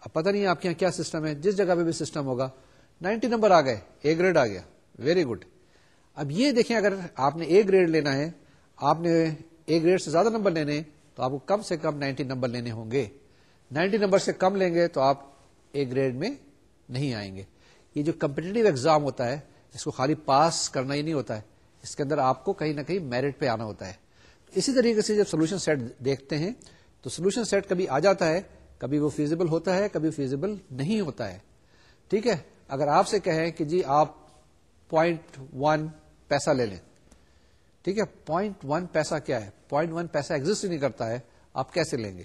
اب پتہ نہیں آپ کے یہاں کیا سسٹم ہے، جس جگہ پہ بھی سسٹم ہوگا۔ نائنٹی نمبر آ گئے۔ اے گریڈ آ گیا۔ ویری گڈ اب یہ دیکھیں، اگر آپ نے اے گریڈ لینا ہے، آپ نے اے گریڈ سے زیادہ نمبر لینے، تو آپ کو کم سے کم نائنٹی نمبر لینے ہوں گے۔ نائنٹی نمبر سے کم لیں گے تو آپ اے گریڈ میں نہیں آئیں گے۔ یہ جو کمپٹیٹو ایگزام ہوتا ہے اس کو خالی پاس کرنا ہی نہیں ہوتا ہے۔ اس کے اندر آپ کو کہیں نہ کہیں میرٹ پہ آنا ہوتا ہے۔ اسی طریقے سے جب سولوشن سیٹ دیکھتے ہیں، تو سولوشن سیٹ کبھی آ جاتا ہے، کبھی وہ فیزیبل ہوتا ہے، کبھی فیزیبل نہیں ہوتا ہے۔ ٹھیک ہے؟ اگر آپ سے کہیں کہ جی آپ پوائنٹ ون پیسہ لے لیں۔ ٹھیک ہے؟ پوائنٹ ون پیسہ کیا ہے؟ پوائنٹ ون پیسہ ایگزٹ نہیں کرتا ہے۔ آپ کیسے لیں گے؟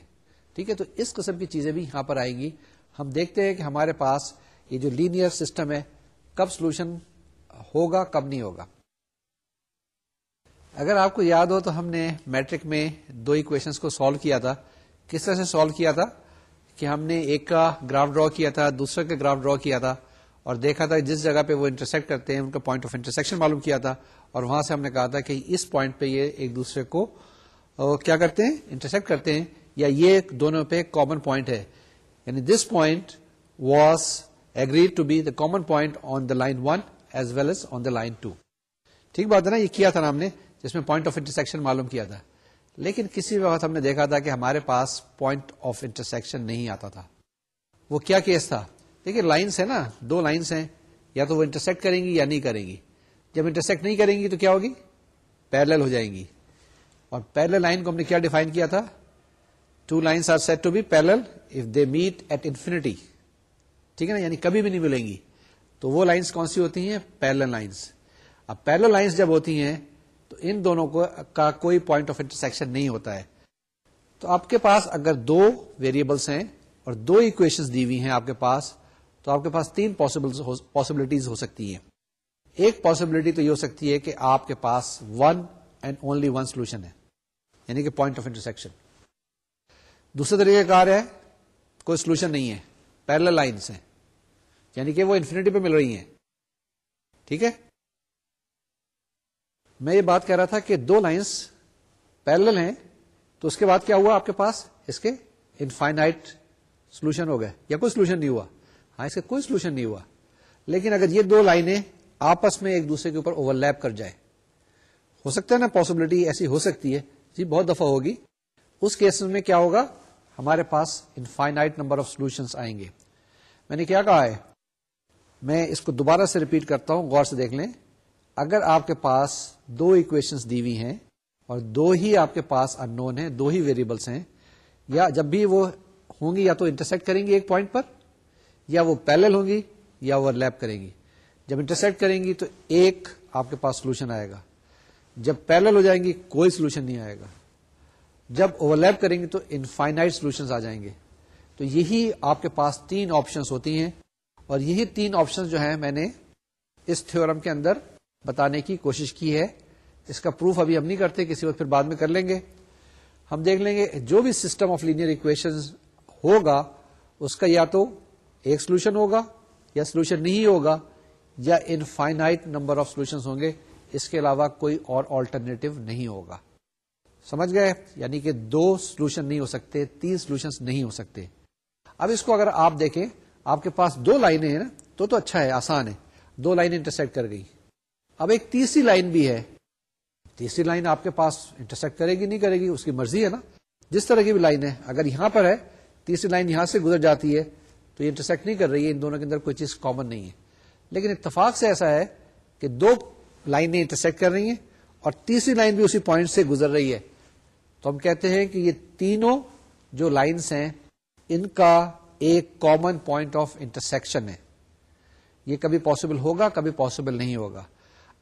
ٹھیک ہے؟ تو اس قسم کی چیزیں بھی یہاں پر آئیں گی۔ ہم دیکھتے ہیں کہ ہمارے پاس یہ جو لینئر سسٹم ہے، کب سولوشن ہوگا، کب نہیں ہوگا۔ اگر آپ کو یاد ہو تو ہم نے میٹرک میں دو اکویشنز کو سالو کیا تھا۔ کس طرح سے سالو کیا تھا؟ کہ ہم نے ایک کا گراف ڈرا کیا تھا، دوسرے کا گراف ڈرا کیا تھا اور دیکھا تھا جس جگہ پہ وہ انٹرسیکٹ کرتے ہیں، ان کا پوائنٹ آف انٹرسیکشن معلوم کیا تھا۔ اور وہاں سے ہم نے کہا تھا کہ اس پوائنٹ پہ یہ ایک دوسرے کو کیا کرتے ہیں؟ انٹرسیکٹ کرتے ہیں۔ یا یہ دونوں پہ کامن پوائنٹ ہے۔ یعنی this point was agreed to be the common point on the line one as well as on the line two ٹھیک بات ہے نا؟ یہ کیا تھا نا ہم نے؟ جس میں پوائنٹ آف انٹرسیکشن معلوم کیا تھا۔ لیکن کسی وقت ہم نے دیکھا تھا کہ ہمارے پاس پوائنٹ آف انٹرسیکشن نہیں آتا تھا۔ وہ کیا کیس تھا؟ دیکھیے لائنس ہے نا، دو لائنس ہیں۔ یا تو وہ انٹرسیکٹ کریں گی یا نہیں کریں گی۔ جب انٹرسیکٹ نہیں کریں گی تو کیا ہوگی؟ پیرل ہو جائیں گی۔ اور پیرل لائن کو ہم نے کیا ڈیفائن کیا تھا؟ Two lines are set to be parallel if they meet at infinity ٹھیک ہے نا؟ یعنی کبھی بھی نہیں ملیں گی۔ تو وہ لائنس کون سی ہوتی ہیں؟ پیرل لائنس اب پیرل لائنس جب ہوتی ہیں، تو ان دونوں کو کا کوئی پوائنٹ آف انٹرسیکشن نہیں ہوتا ہے۔ تو آپ کے پاس اگر دو ویریبلس ہیں اور دو اکویشن دی ہوئی ہیں آپ کے پاس، تو آپ کے پاس تین پاسبلٹیز ہو سکتی ہیں۔ ایک پاسبلٹی تو یہ ہو سکتی ہے کہ آپ کے پاس one and only one solution ہے یعنی کہ پوائنٹ آف انٹرسیکشن دوسرے طریقے کار ہے، کوئی سولوشن نہیں ہے۔ پیرل لائنس ہیں۔ یعنی کہ وہ انفینٹی پہ مل رہی ہیں۔ ٹھیک ہے؟ میں یہ بات کہہ رہا تھا کہ دو لائنس پیرل ہیں، تو اس کے بعد کیا ہوا آپ کے پاس؟ اس کے انفائنائٹ سولوشن ہو گئے۔ یا کوئی سولوشن نہیں ہوا۔ ہاں اس کا کوئی سولوشن نہیں ہوا۔ لیکن اگر یہ دو لائنیں آپس میں ایک دوسرے کے اوپر اوور لیپ کر جائے ہو سکتا ہے نا پاسبلٹی ایسی ہو سکتی ہے۔ جی بہت دفعہ ہوگی۔ اس کیس میں کیا ہوگا؟ ہمارے پاس انفائنائٹ نمبر آف سولوشن آئیں گے۔ میں نے کیا کہا ہے؟ میں اس کو دوبارہ سے ریپیٹ کرتا ہوں، غور سے دیکھ لیں۔ اگر آپ کے پاس دو اکویشنز دی ہوئی ہیں اور دو ہی آپ کے پاس ان نون ہیں، دو ہی ویریبلس ہیں، یا جب بھی وہ ہوں گی یا تو انٹرسیکٹ کریں گی ایک پوائنٹ پر، یا وہ پیلل ہوں گی یا اوور لیپ کریں گی۔ جب انٹرسیکٹ کریں گی تو ایک آپ کے پاس سولوشن آئے گا۔ جب پیرل ہو جائیں گی، کوئی سولوشن نہیں آئے گا۔ جب اوور لیپ کریں گے تو انفائنائٹ سولوشن آ جائیں گے۔ تو یہی آپ کے پاس تین آپشنس ہوتی ہیں۔ اور یہی تین آپشن جو ہیں میں نے اس تھورم کے اندر بتانے کی کوشش کی ہے۔ اس کا پروف ابھی ہم نہیں کرتے، کسی وقت پھر بعد میں کر لیں گے۔ ہم دیکھ لیں گے جو بھی سسٹم آف لینئر اکویشن ہوگا، اس کا یا تو ایک سولوشن ہوگا یا سولوشن نہیں ہوگا، یا انفائنائٹ نمبر آف سولوشن ہوں گے۔ اس کے علاوہ کوئی اور آلٹرنیٹو نہیں ہوگا۔ سمجھ گئے؟ یعنی کہ دو سولوشن نہیں ہو سکتے، تین سولوشن نہیں ہو سکتے۔ اب اس کو اگر آپ دیکھیں آپ کے پاس دو لائنیں ہیں نا، تو تو اچھا ہے، آسان ہے۔ دو لائنیں انٹرسیکٹ کر گئی۔ اب ایک تیسری لائن بھی ہے۔ تیسری لائن آپ کے پاس انٹرسیکٹ کرے گی، نہیں کرے گی، اس کی مرضی ہے نا۔ جس طرح کی بھی لائن ہے، اگر یہاں پر ہے، تیسری لائن یہاں سے گزر جاتی ہے، تو یہ انٹرسیکٹ نہیں کر رہی ہے، ان دونوں کے اندر کوئی چیز کامن نہیں ہے۔ لیکن اتفاق سے ایسا ہے کہ دو لائنیں انٹرسیکٹ کر رہی ہیں اور تیسری لائن بھی اسی پوائنٹ سے گزر رہی ہے۔ تو ہم کہتے ہیں کہ یہ تینوں جو لائنس ہیں، ان کا ایک کامن پوائنٹ آف انٹرسیکشن ہے۔ یہ کبھی پاسبل ہوگا، کبھی پاسبل نہیں ہوگا۔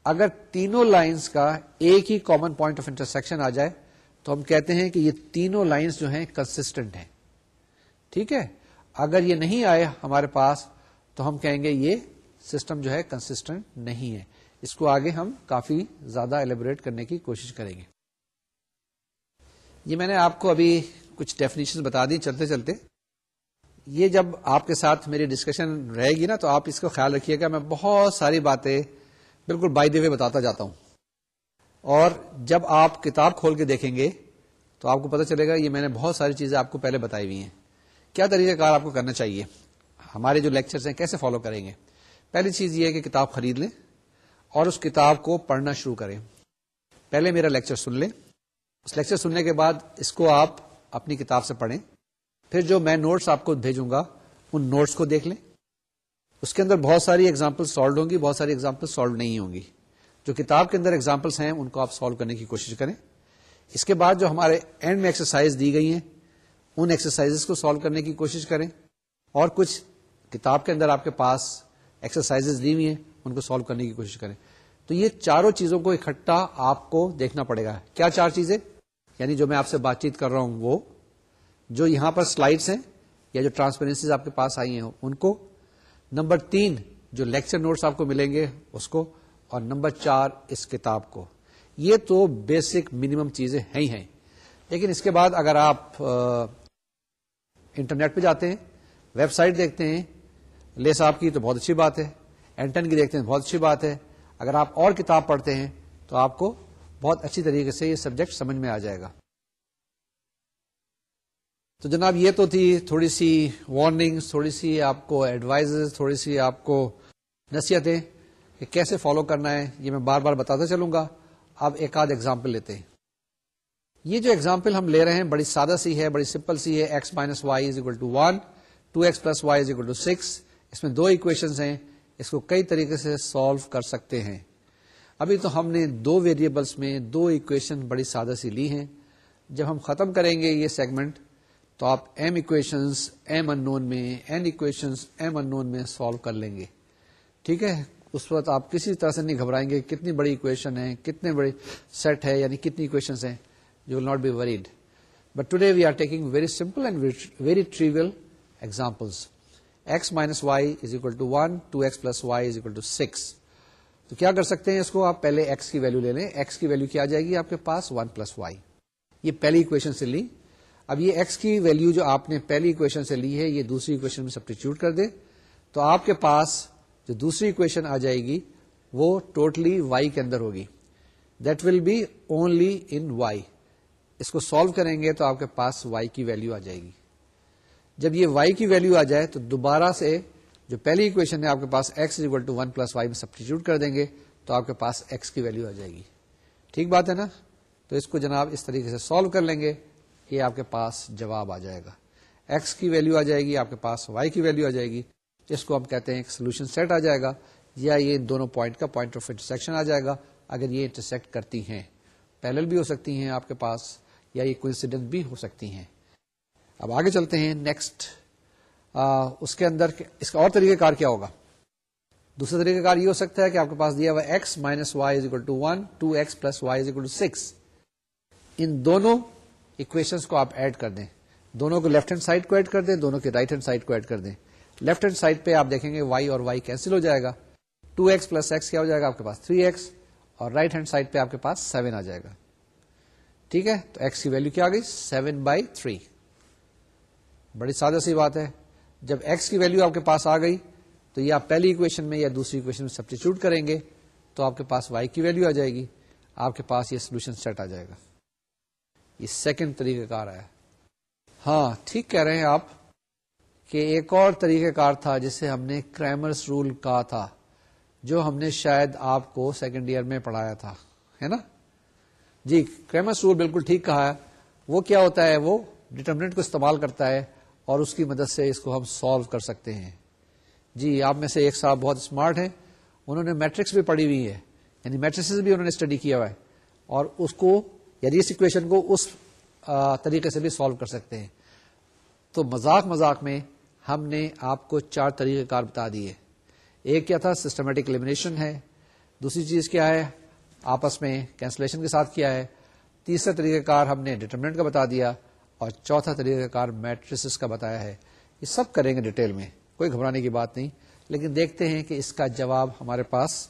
اگر تینوں لائنس کا ایک ہی کامن پوائنٹ آف انٹرسیکشن آ جائے، تو ہم کہتے ہیں کہ یہ تینوں لائنس جو ہیں کنسٹنٹ ہیں۔ ٹھیک ہے؟ اگر یہ نہیں آئے ہمارے پاس، تو ہم کہیں گے یہ سسٹم جو ہے کنسٹنٹ نہیں ہے۔ اس کو آگے ہم کافی زیادہ ایلیبوریٹ کرنے کی کوشش کریں گے۔ یہ میں نے آپ کو ابھی کچھ ڈیفینیشن بتا دی چلتے چلتے۔ یہ جب آپ کے ساتھ میری ڈسکشن رہے گی نا تو آپ اس کو خیال رکھیے گا، میں بہت ساری باتیں بالکل بائی دے بتاتا جاتا ہوں۔ اور جب آپ کتاب کھول کے دیکھیں گے تو آپ کو پتا چلے گا، یہ میں نے بہت ساری چیزیں آپ کو پہلے بتائی ہوئی ہیں۔ کیا طریقہ کار آپ کو کرنا چاہیے؟ ہمارے جو لیکچرز ہیں، کیسے فالو کریں گے؟ پہلی چیز یہ ہے کہ کتاب خرید لیں اور اس کتاب کو پڑھنا شروع کریں۔ پہلے میرا لیکچر سن لیں۔ اس لیکچر سننے کے بعد اس کو آپ اپنی کتاب سے پڑھیں۔ پھر جو میں نوٹس آپ کو بھیجوں گا، ان نوٹس کو دیکھ لیں۔ اس کے اندر بہت ساری ایگزامپل سالو ہوں گی، بہت ساری ایگزامپل سالو نہیں ہوں گی۔ جو کتاب کے اندر ایگزامپلس ہیں، ان کو آپ سالو کرنے کی کوشش کریں۔ اس کے بعد جو ہمارے اینڈ میں ایکسرسائز دی گئی ہیں، ان ایکسرسائز کو سالو کرنے کی کوشش کریں۔ اور کچھ کتاب کے اندر آپ کے پاس ایکسرسائز دی ہوئی ہیں، ان کو سالو کرنے کی کوشش کریں۔ تو یہ چاروں چیزوں کو اکٹھا آپ کو دیکھنا پڑے گا۔ کیا چار چیزیں؟ یعنی جو میں آپ سے بات چیت کر رہا ہوں، وہ جو یہاں پر سلائڈس ہیں یا جو ٹرانسپیرنسیز آپ کے پاس آئی ہیں ان کو نمبر تین جو لیکچر نوٹس آپ کو ملیں گے اس کو، اور نمبر چار اس کتاب کو۔ یہ تو بیسک منیمم چیزیں ہیں ہی ہیں۔ لیکن اس کے بعد اگر آپ انٹرنیٹ پہ جاتے ہیں ویب سائٹ دیکھتے ہیں، لے صاحب کی تو بہت اچھی بات ہے اینٹن کی دیکھتے ہیں بہت اچھی بات ہے۔ اگر آپ اور کتاب پڑھتے ہیں تو آپ کو بہت اچھی طریقے سے یہ سبجیکٹ سمجھ میں آ جائے گا۔ تو جناب یہ تو تھی تھوڑی سی وارننگ تھوڑی سی آپ کو ایڈوائز تھوڑی سی آپ کو نصیحتیں کہ کیسے فالو کرنا ہے، یہ میں بار بار بتاتا چلوں گا۔ اب ایک آدھ ایگزامپل لیتے ہیں۔ یہ جو ایگزامپل ہم لے رہے ہیں بڑی سادہ سی ہے، بڑی سمپل سی ہے۔ X minus y is equal to one two x plus y is equal to six اس میں دو اکویشنز ہیں۔ اس کو کئی طریقے سے سالو کر سکتے ہیں۔ ابھی تو ہم نے دو ویریبلس میں دو اکویشن بڑی سادہ سی لی ہیں۔ جب ہم ختم کریں گے یہ سیگمنٹ تو آپ m equations m unknown میں n equations m unknown میں سالو کر لیں گے۔ ٹھیک ہے؟ اس وقت آپ کسی طرح سے نہیں گھبرائیں گے کتنی بڑی اکویشن ہے کتنے بڑی سیٹ ہے یعنی کتنی اکویشن ہیں you will not be worried but today we are taking very simple and very trivial examples x minus y is equal to one two x plus y is equal to six تو کیا کر سکتے ہیں اس کو؟ آپ پہلے ایکس کی ویلو لے لیں۔ ایکس کی ویلو کیا جائے گی آپ کے پاس؟ ون پلس وائی یہ پہلی اکویشن سے لی اب یہ ایکس کی ویلو جو آپ نے پہلی اکویشن سے لی ہے، یہ دوسری اکویشن میں سبسٹیچیوٹ کر دیں تو آپ کے پاس جو دوسری اکویشن آ جائے گی، وہ ٹوٹلی وائی کے اندر ہوگی. That will be only in y اس کو سالو کریں گے تو آپ کے پاس وائی کی ویلو آ جائے گی. جب یہ وائی کی ویلو آ جائے تو دوبارہ سے جو پہلی اکویشن ہے آپ کے پاس x equal to one plus y میں سبسٹیچیوٹ کر دیں گے تو آپ کے پاس ایکس کی ویلو آ جائے گی. ٹھیک بات ہے نا؟ تو اس کو جناب اس طریقے سے سالو کر لیں گے. یہ آپ کے پاس جواب آ جائے گا۔ ایکس کی ویلو آ جائے گی، آپ کے پاس وائی کی ویلو آ جائے گی۔ اس کو ہم کہتے ہیں ایک سولوشن سیٹ آ جائے گا، یا یہ ان دونوں پوائنٹ کا پوائنٹ آف انٹرسیکشن آ جائے گا۔ اگر یہ انٹرسیکٹ کرتی ہیں پیلل بھی ہو سکتی ہیں آپ کے پاس، یا یہ کوئنسیڈنٹ بھی ہو سکتی ہیں۔ اب آگے چلتے ہیں نیکسٹ اس کے اندر اس کا اور طریقہ کار کیا ہوگا؟ دوسرا طریقہ کار یہ ہو سکتا ہے کہ آپ کے پاس دیا ہوا x minus y is equal to one two x plus y is equal to six ان دونوں اکویشن کو آپ ایڈ کر دیں۔ دونوں کو لیفٹ ہینڈ سائڈ کو ایڈ کر دیں، دونوں کے رائٹ ہینڈ سائڈ کو ایڈ کر دیں۔ لیفٹ ہینڈ سائڈ پہ آپ دیکھیں گے وائی اور وائی کینسل ہو جائے گا۔ ٹو ایکس پلس ایکس کیا ہو جائے گا؟ آپ کے پاس تھری ایکس اور رائٹ ہینڈ سائڈ پہ آپ کے پاس سیون آ جائے گا۔ ٹھیک ہے؟ تو ایکس کی ویلو کیا آ گئی؟ سیون بائی تھری بڑی سادہ سی بات ہے۔ جب ایکس کی ویلو آپ کے پاس آ گئی، تو یہ آپ پہلی اکویشن میں یا دوسری اکویشن میں سبسٹیچیوٹ کریں گے، تو آپ کے پاس وائی کی ویلو آ جائے گی۔ آپ کے پاس یہ سولوشن سیٹ آ جائے گا۔ یہ سیکنڈ طریقہ کار ہے۔ ہاں ٹھیک کہہ رہے ہیں آپ کہ ایک اور طریقہ کار تھا جسے ہم نے کریمرس رول کہا تھا، جو ہم نے شاید آپ کو سیکنڈ ایئر میں پڑھایا تھا، ہے نا؟ جی کریمرس رول بالکل ٹھیک کہا ہے۔ وہ کیا ہوتا ہے؟ وہ ڈٹرمنٹ کو استعمال کرتا ہے اور اس کی مدد سے اس کو ہم سالو کر سکتے ہیں۔ جی آپ میں سے ایک صاحب بہت اسمارٹ ہیں۔ انہوں نے میٹرکس بھی پڑھی ہوئی ہے یعنی میٹرکس بھی انہوں نے اسٹڈی کیا ہوا ہے۔ اور اس کو یعنی اس اکویشن کو اس طریقے سے بھی سالو کر سکتے ہیں۔ تو مذاق مذاق میں ہم نے آپ کو چار طریقہ کار بتا دیے۔ ایک کیا تھا؟ سسٹمیٹک ایلیمنیشن ہے۔ دوسری چیز کیا ہے؟ آپس میں کینسلیشن کے ساتھ کیا ہے۔ تیسرا طریقہ کار ہم نے ڈیٹرمنٹ کا بتا دیا۔ اور چوتھا طریقہ کار میٹریس کا بتایا ہے۔ یہ سب کریں گے ڈیٹیل میں۔ کوئی گھبرانے کی بات نہیں۔ لیکن دیکھتے ہیں کہ اس کا جواب ہمارے پاس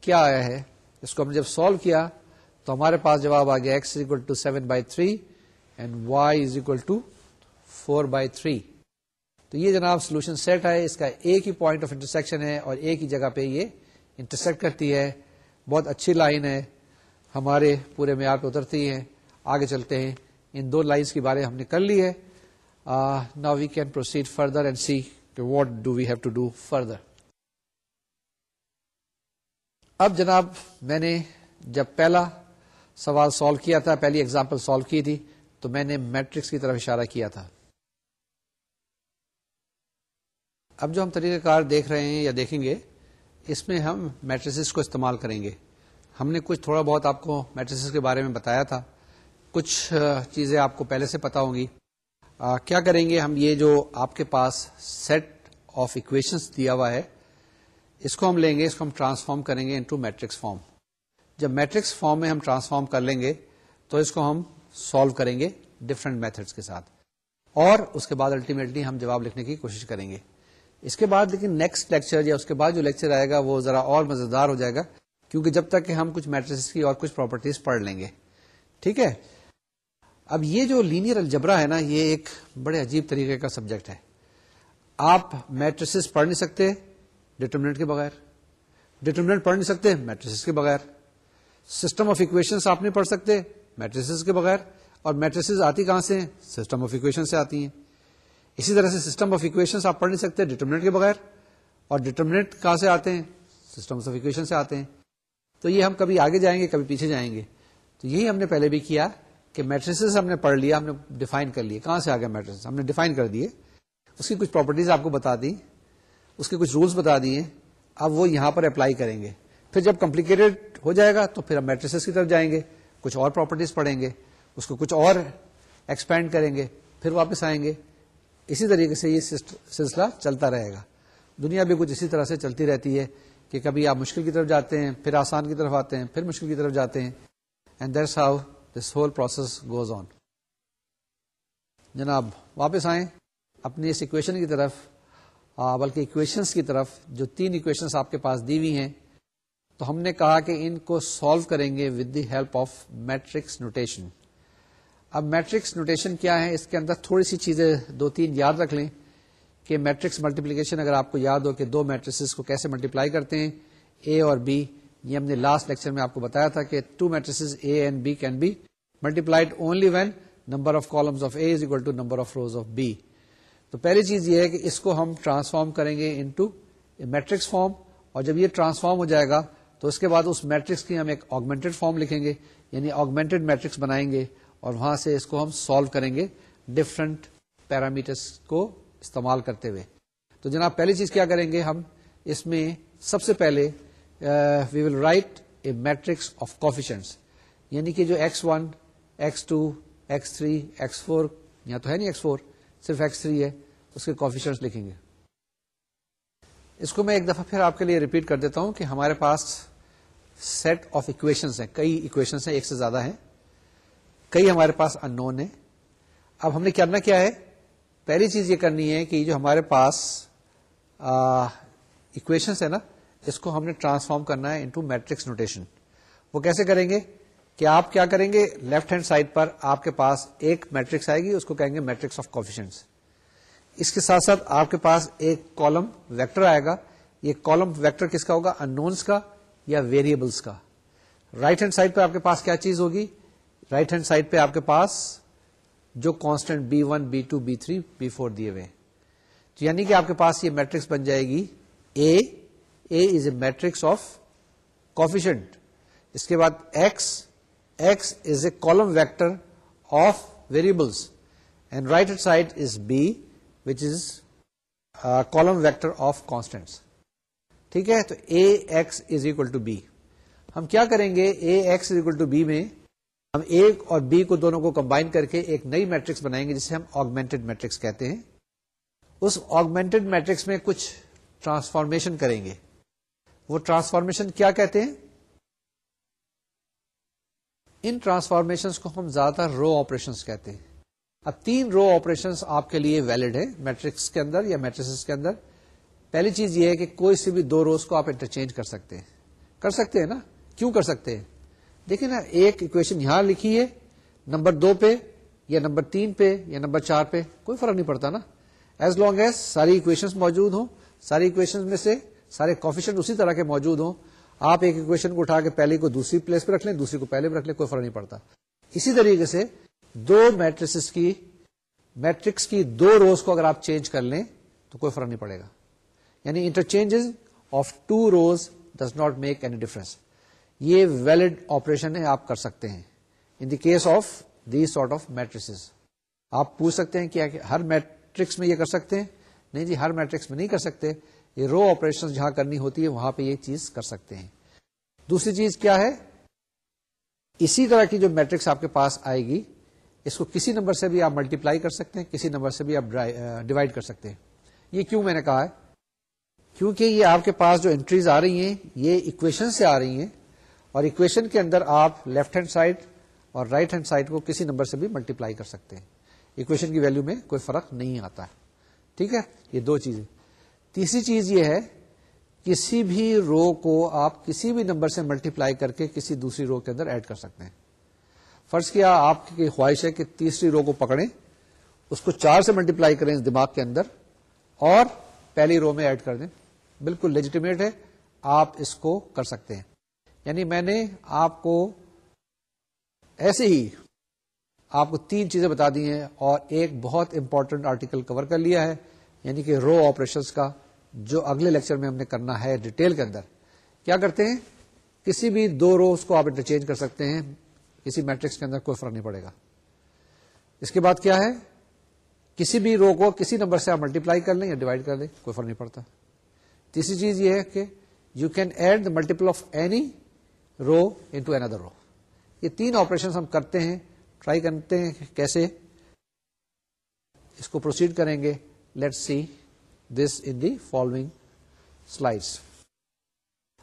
کیا آیا ہے۔ اس کو ہم نے جب سالو کیا تو ہمارے پاس جواب آ گیا x equal to seven by three and y is equal to four by three تو یہ جناب سولوشن سیٹ ہے، اس کا ایک ہی پوائنٹ آف انٹرسیکشن ہے اور ایک ہی جگہ پہ یہ انٹرسیکٹ کرتی ہے۔ بہت اچھی لائن ہے، ہمارے پورے معیار پہ اترتی ہے آگے چلتے ہیں۔ ان دو لائنس کے بارے ہم نے کر لی ہے۔ Now we can proceed further and see what do we have to do further اب جناب میں نے جب پہلا سوال سالو کیا تھا، پہلی ایگزامپل سالو کی تھی، تو میں نے میٹرکس کی طرف اشارہ کیا تھا۔ اب جو ہم طریقہ کار دیکھ رہے ہیں یا دیکھیں گے، اس میں ہم میٹریسز کو استعمال کریں گے۔ ہم نے کچھ تھوڑا بہت آپ کو میٹریسز کے بارے میں بتایا تھا۔ کچھ چیزیں آپ کو پہلے سے پتا ہوں گی۔ کیا کریں گے ہم؟ یہ جو آپ کے پاس سیٹ آف اکویشنس دیا ہوا ہے، اس کو ہم لیں گے، اس کو ہم ٹرانسفارم کریں گے انٹو میٹرکس فارم جب میٹرکس فارم میں ہم ٹرانسفارم کر لیں گے تو اس کو ہم سالو کریں گے ڈفرنٹ میتھڈس کے ساتھ۔ اور اس کے بعد الٹیمیٹلی ہم جواب لکھنے کی کوشش کریں گے۔ اس کے بعد لیکن نیکسٹ لیکچر یا اس کے بعد جو لیکچر آئے گا وہ ذرا اور مزیدار ہو جائے گا، کیونکہ جب تک کہ ہم کچھ میٹرس کی اور کچھ پراپرٹیز پڑھ لیں گے۔ ٹھیک ہے؟ اب یہ جو لینئر الجبرا ہے نا، یہ ایک بڑے عجیب طریقے کا سبجیکٹ ہے۔ آپ میٹریس پڑھ نہیں سکتے ڈیٹرمنٹ کے بغیر۔ ڈیٹرمنٹ پڑھ نہیں سکتے میٹریس کے بغیر۔ سسٹم آف اکویشن آپ نہیں پڑھ سکتے میٹریس کے بغیر. اور میٹریس آتی کہاں سے سسٹم آف اکویشن سے آتی ہیں. اسی طرح سے سسٹم آف اکویشن آپ پڑھ نہیں سکتے ڈیٹرمنٹ کے بغیر. اور ڈیٹرمنٹ کہاں سے آتے ہیں؟ سسٹم آف اکویشن سے آتے ہیں. تو یہ ہم کبھی آگے جائیں گے، کبھی پیچھے جائیں گے. تو یہی ہم نے پہلے بھی کیا کہ میٹریس ہم نے پڑھ لیا، ہم نے ڈیفائن کر لیا کہاں سے آ گیا میٹریس ہم نے ڈیفائن کر دیے. اس کی کچھ پراپرٹیز آپ کو بتا دی اس کے کچھ رولس بتا دیے. اب وہ یہاں پر اپلائی کریں گے. پھر جب کمپلیکیٹڈ ہو جائے گا تو پھر ہم میٹریس کی طرف جائیں گے، کچھ اور پراپرٹیز پڑھیں گے، اس کو کچھ اور ایکسپینڈ کریں گے، پھر واپس آئیں گے۔ اسی طریقے سے یہ سلسلہ چلتا رہے گا۔ دنیا بھی کچھ اسی طرح سے چلتی رہتی ہے کہ کبھی آپ مشکل کی طرف جاتے ہیں، پھر آسان کی طرف آتے ہیں، پھر مشکل کی طرف جاتے ہیں۔ And that's how this whole process goes on جناب، واپس آئیں اپنی اس اکویشن کی طرف بلکہ اکویشنس کی طرف جو تین اکویشنس آپ کے پاس دی ہوئی ہیں۔ تو ہم نے کہا کہ ان کو سالو کریں گے with the help of matrix notation اب میٹرکس نوٹیشن کیا ہے؟ اس کے اندر تھوڑی سی چیزیں دو تین یاد رکھ لیں کہ میٹرکس ملٹیپلیکیشن اگر آپ کو یاد ہو کہ دو میٹرکس کو کیسے ملٹیپلائی کرتے ہیں؟ اے اور بی یہ ہم نے لاسٹ لیکچر میں آپ کو بتایا تھا کہ two matrices A and B can be multiplied only when number of columns of A is equal to number of rows of B تو پہلی چیز یہ ہے کہ اس کو ہم ٹرانسفارم کریں گے انٹو میٹرکس فارم اور جب یہ ٹرانسفارم ہو جائے گا تو اس کے بعد اس میٹرکس کی ہم ایک آگمنٹڈ فارم لکھیں گے یعنی آگمنٹڈ میٹرکس بنائیں گے اور وہاں سے اس کو ہم سالو کریں گے ڈفرنٹ پیرامیٹرس کو استعمال کرتے ہوئے۔ تو جناب، پہلی چیز کیا کریں گے ہم؟ اس میں سب سے پہلے we will write a matrix of coefficients یعنی کہ جو x one x two x three x four یا تو ہے نہیں ایکس فور صرف ایکس تھری ہے، اس کے کوفیشنس لکھیں گے۔ اس کو میں ایک دفعہ پھر آپ کے لیے ریپیٹ کر دیتا ہوں کہ ہمارے پاس سیٹ آف اکویشنس ہیں۔ کئی اکویشنس ہیں، ایک سے زیادہ ہیں۔ کئی ہمارے پاس ان نون ہے اب ہم نے کرنا کیا ہے؟ پہلی چیز یہ کرنی ہے کہ جو ہمارے پاس اکویشنس ہے نا، اس کو ہم نے ٹرانسفارم کرنا ہے انٹو میٹرکس نوٹیشن وہ کیسے کریں گے؟ کہ آپ کیا کریں گے؟ لیفٹ ہینڈ سائڈ پر آپ کے پاس ایک میٹرکس آئے گی، اس کو کہیں گے میٹرکس آف کوفیشنس اس کے ساتھ ساتھ آپ کے پاس ایک کالم ویکٹر آئے گا۔ یہ کالم ویکٹر کس کا ہوگا؟ انونس کا۔ یا ویریبلس کا۔ رائٹ ہینڈ سائڈ پہ آپ کے پاس کیا چیز ہوگی؟ رائٹ ہینڈ سائڈ پہ آپ کے پاس جو constant b one b two b three b four دیے ہوئے یعنی کہ آپ کے پاس یہ میٹرکس بن جائے گی۔ A A is a matrix of coefficient اس کے بعد x x is a column vector of variables and right hand side is b which is column vector of constants ٹھیک ہے؟ تو A x is equal to b ہم کیا کریں گے؟ A x is equal to b میں ہم اے اور بی کو دونوں کو کمبائن کر کے ایک نئی میٹرکس بنائیں گے جسے ہم آگمنٹڈ میٹرکس کہتے ہیں۔ اس آگمنٹڈ میٹرکس میں کچھ ٹرانسفارمیشن کریں گے۔ وہ ٹرانسفارمیشن کیا کہتے ہیں؟ ان ٹرانسفارمیشن کو ہم زیادہ تر رو آپریشن کہتے ہیں۔ اب تین رو آپریشن آپ کے لیے ویلڈ ہے میٹرکس کے اندر یا میٹرس کے اندر۔ پہلی چیز یہ ہے کہ کوئی سے بھی دو روز کو آپ انٹرچینج کر سکتے ہیں۔ کر سکتے ہیں نا؟ کیوں کر سکتے ہیں؟ دیکھیں نا، ایک اکویشن یہاں لکھی ہے، نمبر دو پہ یا نمبر تین پہ یا نمبر چار پہ، کوئی فرق نہیں پڑتا نا۔ ایز لانگ ایز ساری اکویشن موجود ہوں، ساری اکویشن میں سے سارے کوفیشن اسی طرح کے موجود ہوں، آپ ایک اکویشن کو اٹھا کے پہلے کو دوسری پلیس پہ رکھ لیں، دوسری کو پہلے پہ رکھ لیں، کوئی فرق نہیں پڑتا۔ اسی طریقے سے دو میٹرس کی میٹرکس کی دو روز کو اگر آپ چینج کر لیں، تو کوئی فرق نہیں پڑے گا۔ یعنی interchange of two rows does not make any difference یہ ویلڈ آپریشن ہے، آپ کر سکتے ہیں۔ In the case of the sort of matrices آپ پوچھ سکتے ہیں کیا کہ ہر میٹرکس میں یہ کر سکتے ہیں؟ نہیں جی ہر میٹرکس میں نہیں کر سکتے۔ یہ رو آپریشن جہاں کرنی ہوتی ہے، وہاں پہ یہ چیز کر سکتے ہیں۔ دوسری چیز کیا ہے؟ اسی طرح کی جو میٹرکس آپ کے پاس آئے گی، اس کو کسی نمبر سے بھی آپ ملٹیپلائی کر سکتے ہیں، کسی نمبر سے بھی آپ ڈیوائڈ کر سکتے ہیں۔ یہ کیوں میں نے کہا ہے؟ کیونکہ یہ آپ کے پاس جو انٹریز آ رہی ہیں، یہ اکویشن سے آ رہی ہیں اور اکویشن کے اندر آپ لیفٹ ہینڈ سائڈ اور رائٹ ہینڈ سائڈ کو کسی نمبر سے بھی ملٹیپلائی کر سکتے ہیں۔ اکویشن کی ویلو میں کوئی فرق نہیں آتا۔ ٹھیک ہے؟ یہ دو چیزیں۔ تیسری چیز یہ ہے، کسی بھی رو کو آپ کسی بھی نمبر سے ملٹیپلائی کر کے کسی دوسری رو کے اندر ایڈ کر سکتے ہیں۔ فرض کیا آپ کی خواہش ہے کہ تیسری رو کو پکڑیں، اس کو چار سے ملٹیپلائی کریں اس دماغ کے اندر اور پہلی رو میں ایڈ کر دیں۔ بالکل لیجیٹیمیٹ ہے، آپ اس کو کر سکتے ہیں۔ یعنی میں نے آپ کو ایسے ہی آپ کو تین چیزیں بتا دی ہیں اور ایک بہت امپورٹنٹ آرٹیکل کور کر لیا ہے یعنی کہ رو آپریشن کا، جو اگلے لیکچر میں ہم نے کرنا ہے ڈیٹیل کے اندر۔ کیا کرتے ہیں؟ کسی بھی دو روز کو آپ انٹرچینج کر سکتے ہیں، کسی میٹرکس کے اندر کوئی فرق نہیں پڑے گا۔ اس کے بعد کیا ہے؟ کسی بھی رو کو کسی نمبر سے آپ ملٹیپلائی کر لیں یا ڈیوائڈ کر لیں، کوئی فرق نہیں پڑتا۔ تیسری چیز یہ ہے کہ you can add the multiple of any row into another row یہ تین آپریشن ہم کرتے ہیں ٹرائی کرتے ہیں کیسے اس کو پروسیڈ کریں گے۔ Let see this in the following slides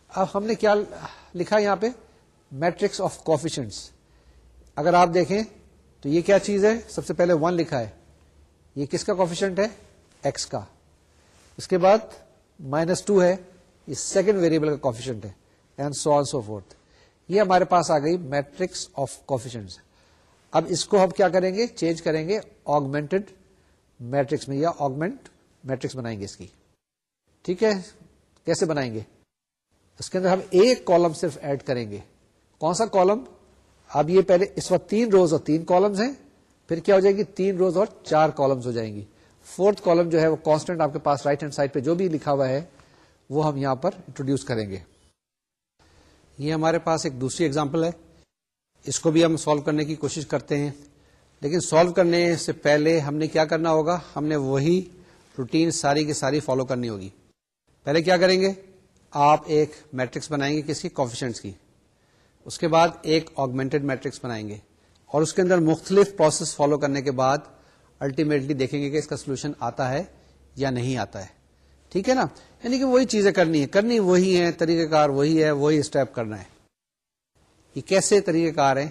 اب ہم نے کیا لکھا یہاں پہ؟ میٹرکس آف کوفیشنٹس اگر آپ دیکھیں تو یہ کیا چیز ہے؟ سب سے پہلے ون لکھا ہے۔ یہ کس کا کوفیشنٹ ہے؟ ایکس کا۔ اس کے بعد مائنس ٹو ہے، یہ سیکنڈ ویریبل کا کوفیشنٹ ہے and so on so forth یہ ہمارے پاس آ گئی میٹرکس آف کوفیشنٹ اب اس کو ہم کیا کریں گے؟ چینج کریں گے آگمنٹڈ میٹرکس میں، یا آگمنٹ میٹرکس بنائیں گے اس کی. ٹھیک ہے؟ کیسے بنائیں گے؟ اس کے اندر ہم ایک کالم صرف ایڈ کریں گے. کون سا کالم اب یہ پہلے اس وقت تین روز اور تین کالمز ہیں، پھر کیا ہو جائے گی؟ تین روز اور چار کالمز ہو جائیں گی. فورتھ کالم جو ہے وہ کانسٹنٹ آپ کے پاس رائٹ ہینڈ سائڈ پہ جو بھی لکھا ہوا ہے، وہ ہم یہاں پر انٹروڈیوس کریں گے۔ یہ ہمارے پاس ایک دوسری ایگزامپل ہے۔ اس کو بھی ہم سالو کرنے کی کوشش کرتے ہیں۔ لیکن سالو کرنے سے پہلے ہم نے کیا کرنا ہوگا؟ ہم نے وہی روٹین ساری کی ساری فالو کرنی ہوگی۔ پہلے کیا کریں گے؟ آپ ایک میٹرکس بنائیں گے کس کی کوفیشنٹس کی۔ اس کے بعد ایک آگمنٹڈ میٹرکس بنائیں گے۔ اور اس کے اندر مختلف پروسیس فالو کرنے کے بعد الٹیمیٹلی دیکھیں گے کہ اس کا سولوشن آتا ہے یا نہیں آتا ہے۔ ٹھیک ہے نا؟ یعنی کہ وہی چیزیں کرنی ہے کرنی وہی ہے طریقہ کار وہی ہے، وہی اسٹیپ کرنا ہے۔ یہ کیسے طریقہ کار ہیں؟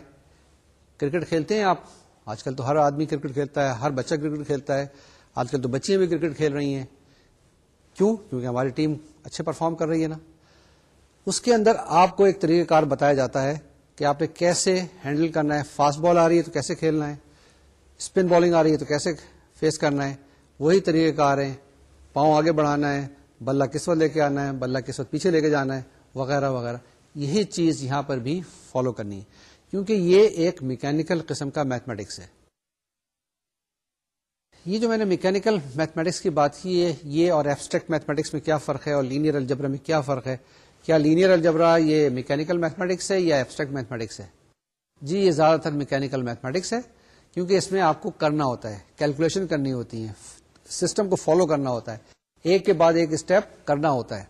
کرکٹ کھیلتے ہیں آپ؟ آج کل تو ہر آدمی کرکٹ کھیلتا ہے، ہر بچہ کرکٹ کھیلتا ہے۔ آج کل تو بچیاں بھی کرکٹ کھیل رہی ہیں۔ کیوں؟ کیونکہ ہماری ٹیم اچھے پرفارم کر رہی ہے نا۔ اس کے اندر آپ کو ایک طریقہ کار بتایا جاتا ہے کہ آپ نے کیسے ہینڈل کرنا ہے۔ فاسٹ بال آ رہی ہے تو کیسے کھیلنا ہے؟ اسپن بالنگ آ رہی ہے تو کیسے فیس کرنا ہے؟ وہی طریقہ کار ہے پاؤں آگے بڑھانا ہے، بلہ کس وقت لے کے آنا ہے، بلہ کس وقت پیچھے لے کے جانا ہے، وغیرہ وغیرہ۔ یہی چیز یہاں پر بھی فالو کرنی ہے۔ کیونکہ یہ ایک میکینکل قسم کا میتھمیٹکس ہے۔ یہ جو میں نے میکینکل میتھمیٹکس کی بات کی ہے، یہ اور ایبسٹریکٹ میتھمیٹکس میں کیا فرق ہے اور لینئر الجبرا میں کیا فرق ہے؟ کیا لینئر الجبرا یہ میکینکل میتھمیٹکس ہے یا ایبسٹریکٹ میتھمیٹکس ہے؟ جی یہ زیادہ تر میکینکل میتھمیٹکس ہے۔ کیونکہ اس میں آپ کو کرنا ہوتا ہے کیلکولیشن کرنی ہوتی ہے سسٹم کو فالو کرنا ہوتا ہے۔ ایک کے بعد ایک اسٹیپ کرنا ہوتا ہے۔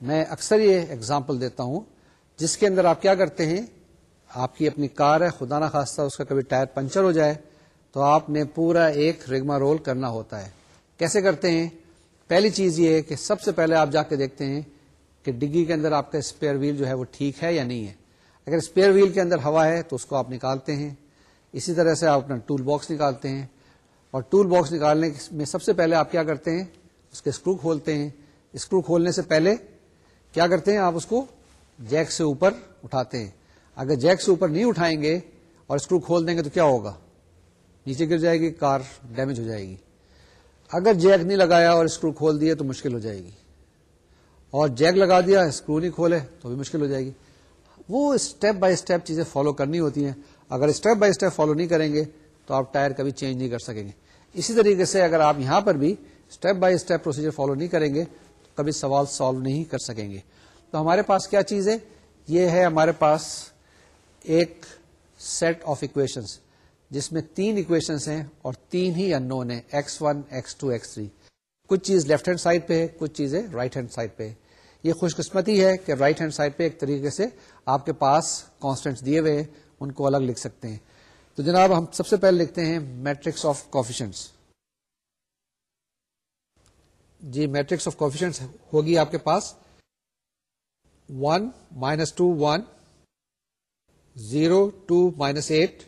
میں اکثر یہ اگزامپل دیتا ہوں، جس کے اندر آپ کیا کرتے ہیں، آپ کی اپنی کار ہے خدا نہ خواستہ اس کا کبھی ٹائر پنچر ہو جائے، تو آپ نے پورا ایک ریگما رول کرنا ہوتا ہے۔ کیسے کرتے ہیں؟ پہلی چیز یہ ہے کہ سب سے پہلے آپ جا کے دیکھتے ہیں کہ ڈگی کے اندر آپ کا اسپیئر ویل جو ہے وہ ٹھیک ہے یا نہیں ہے۔ اگر اسپیئر ویل کے اندر ہوا ہے تو اس کو آپ نکالتے ہیں۔ اسی طرح سے آپ اپنا ٹول باکس نکالتے ہیں اور ٹول باکس نکالنے میں سب سے پہلے آپ کیا کرتے ہیں؟ اس کے اسکرو کھولتے ہیں۔ اسکرو کھولنے سے پہلے کیا کرتے ہیں؟ آپ اس کو جیک سے اوپر اٹھاتے ہیں۔ اگر جیک سے اوپر نہیں اٹھائیں گے اور اسکرو کھول دیں گے تو کیا ہوگا؟ نیچے گر جائے گی، کار ڈیمیج ہو جائے گی۔ اگر جیک نہیں لگایا اور اسکرو کھول دیا تو مشکل ہو جائے گی۔ اور جیک لگا دیا، اسکرو نہیں کھولے تو بھی مشکل ہو جائے گی۔ وہ اسٹیپ بائی اسٹیپ چیزیں فالو کرنی ہوتی ہیں۔ اگر اسٹیپ بائی اسٹیپ فالو نہیں کریں گے تو آپ ٹائر کبھی چینج نہیں کر سکیں گے۔ اسی طریقے سے اگر آپ یہاں پر بھی step by step procedure follow نہیں کریں گے تو کبھی سوال سالو نہیں کر سکیں گے۔ تو ہمارے پاس کیا چیز ہے؟ یہ ہے ہمارے پاس ایک سیٹ آف اکویشن جس میں تین اکویشنس ہیں اور تین ہی ان نون ہے x one x two x three کچھ چیز لیفٹ ہینڈ سائڈ پہ ہے، کچھ چیزیں رائٹ ہینڈ سائڈ پہ ہے۔ یہ خوش قسمتی ہے کہ رائٹ ہینڈ سائڈ پہ ایک طریقے سے آپ کے پاس کانسٹینٹ دیے ہوئے ان کو الگ لکھ سکتے ہیں۔ تو جناب، ہم سب سے پہلے لکھتے ہیں میٹرکس آف کوفیشنس جی میٹرکس آف کوفیشنس ہوگی آپ کے پاس۔ One minus two one zero two minus eight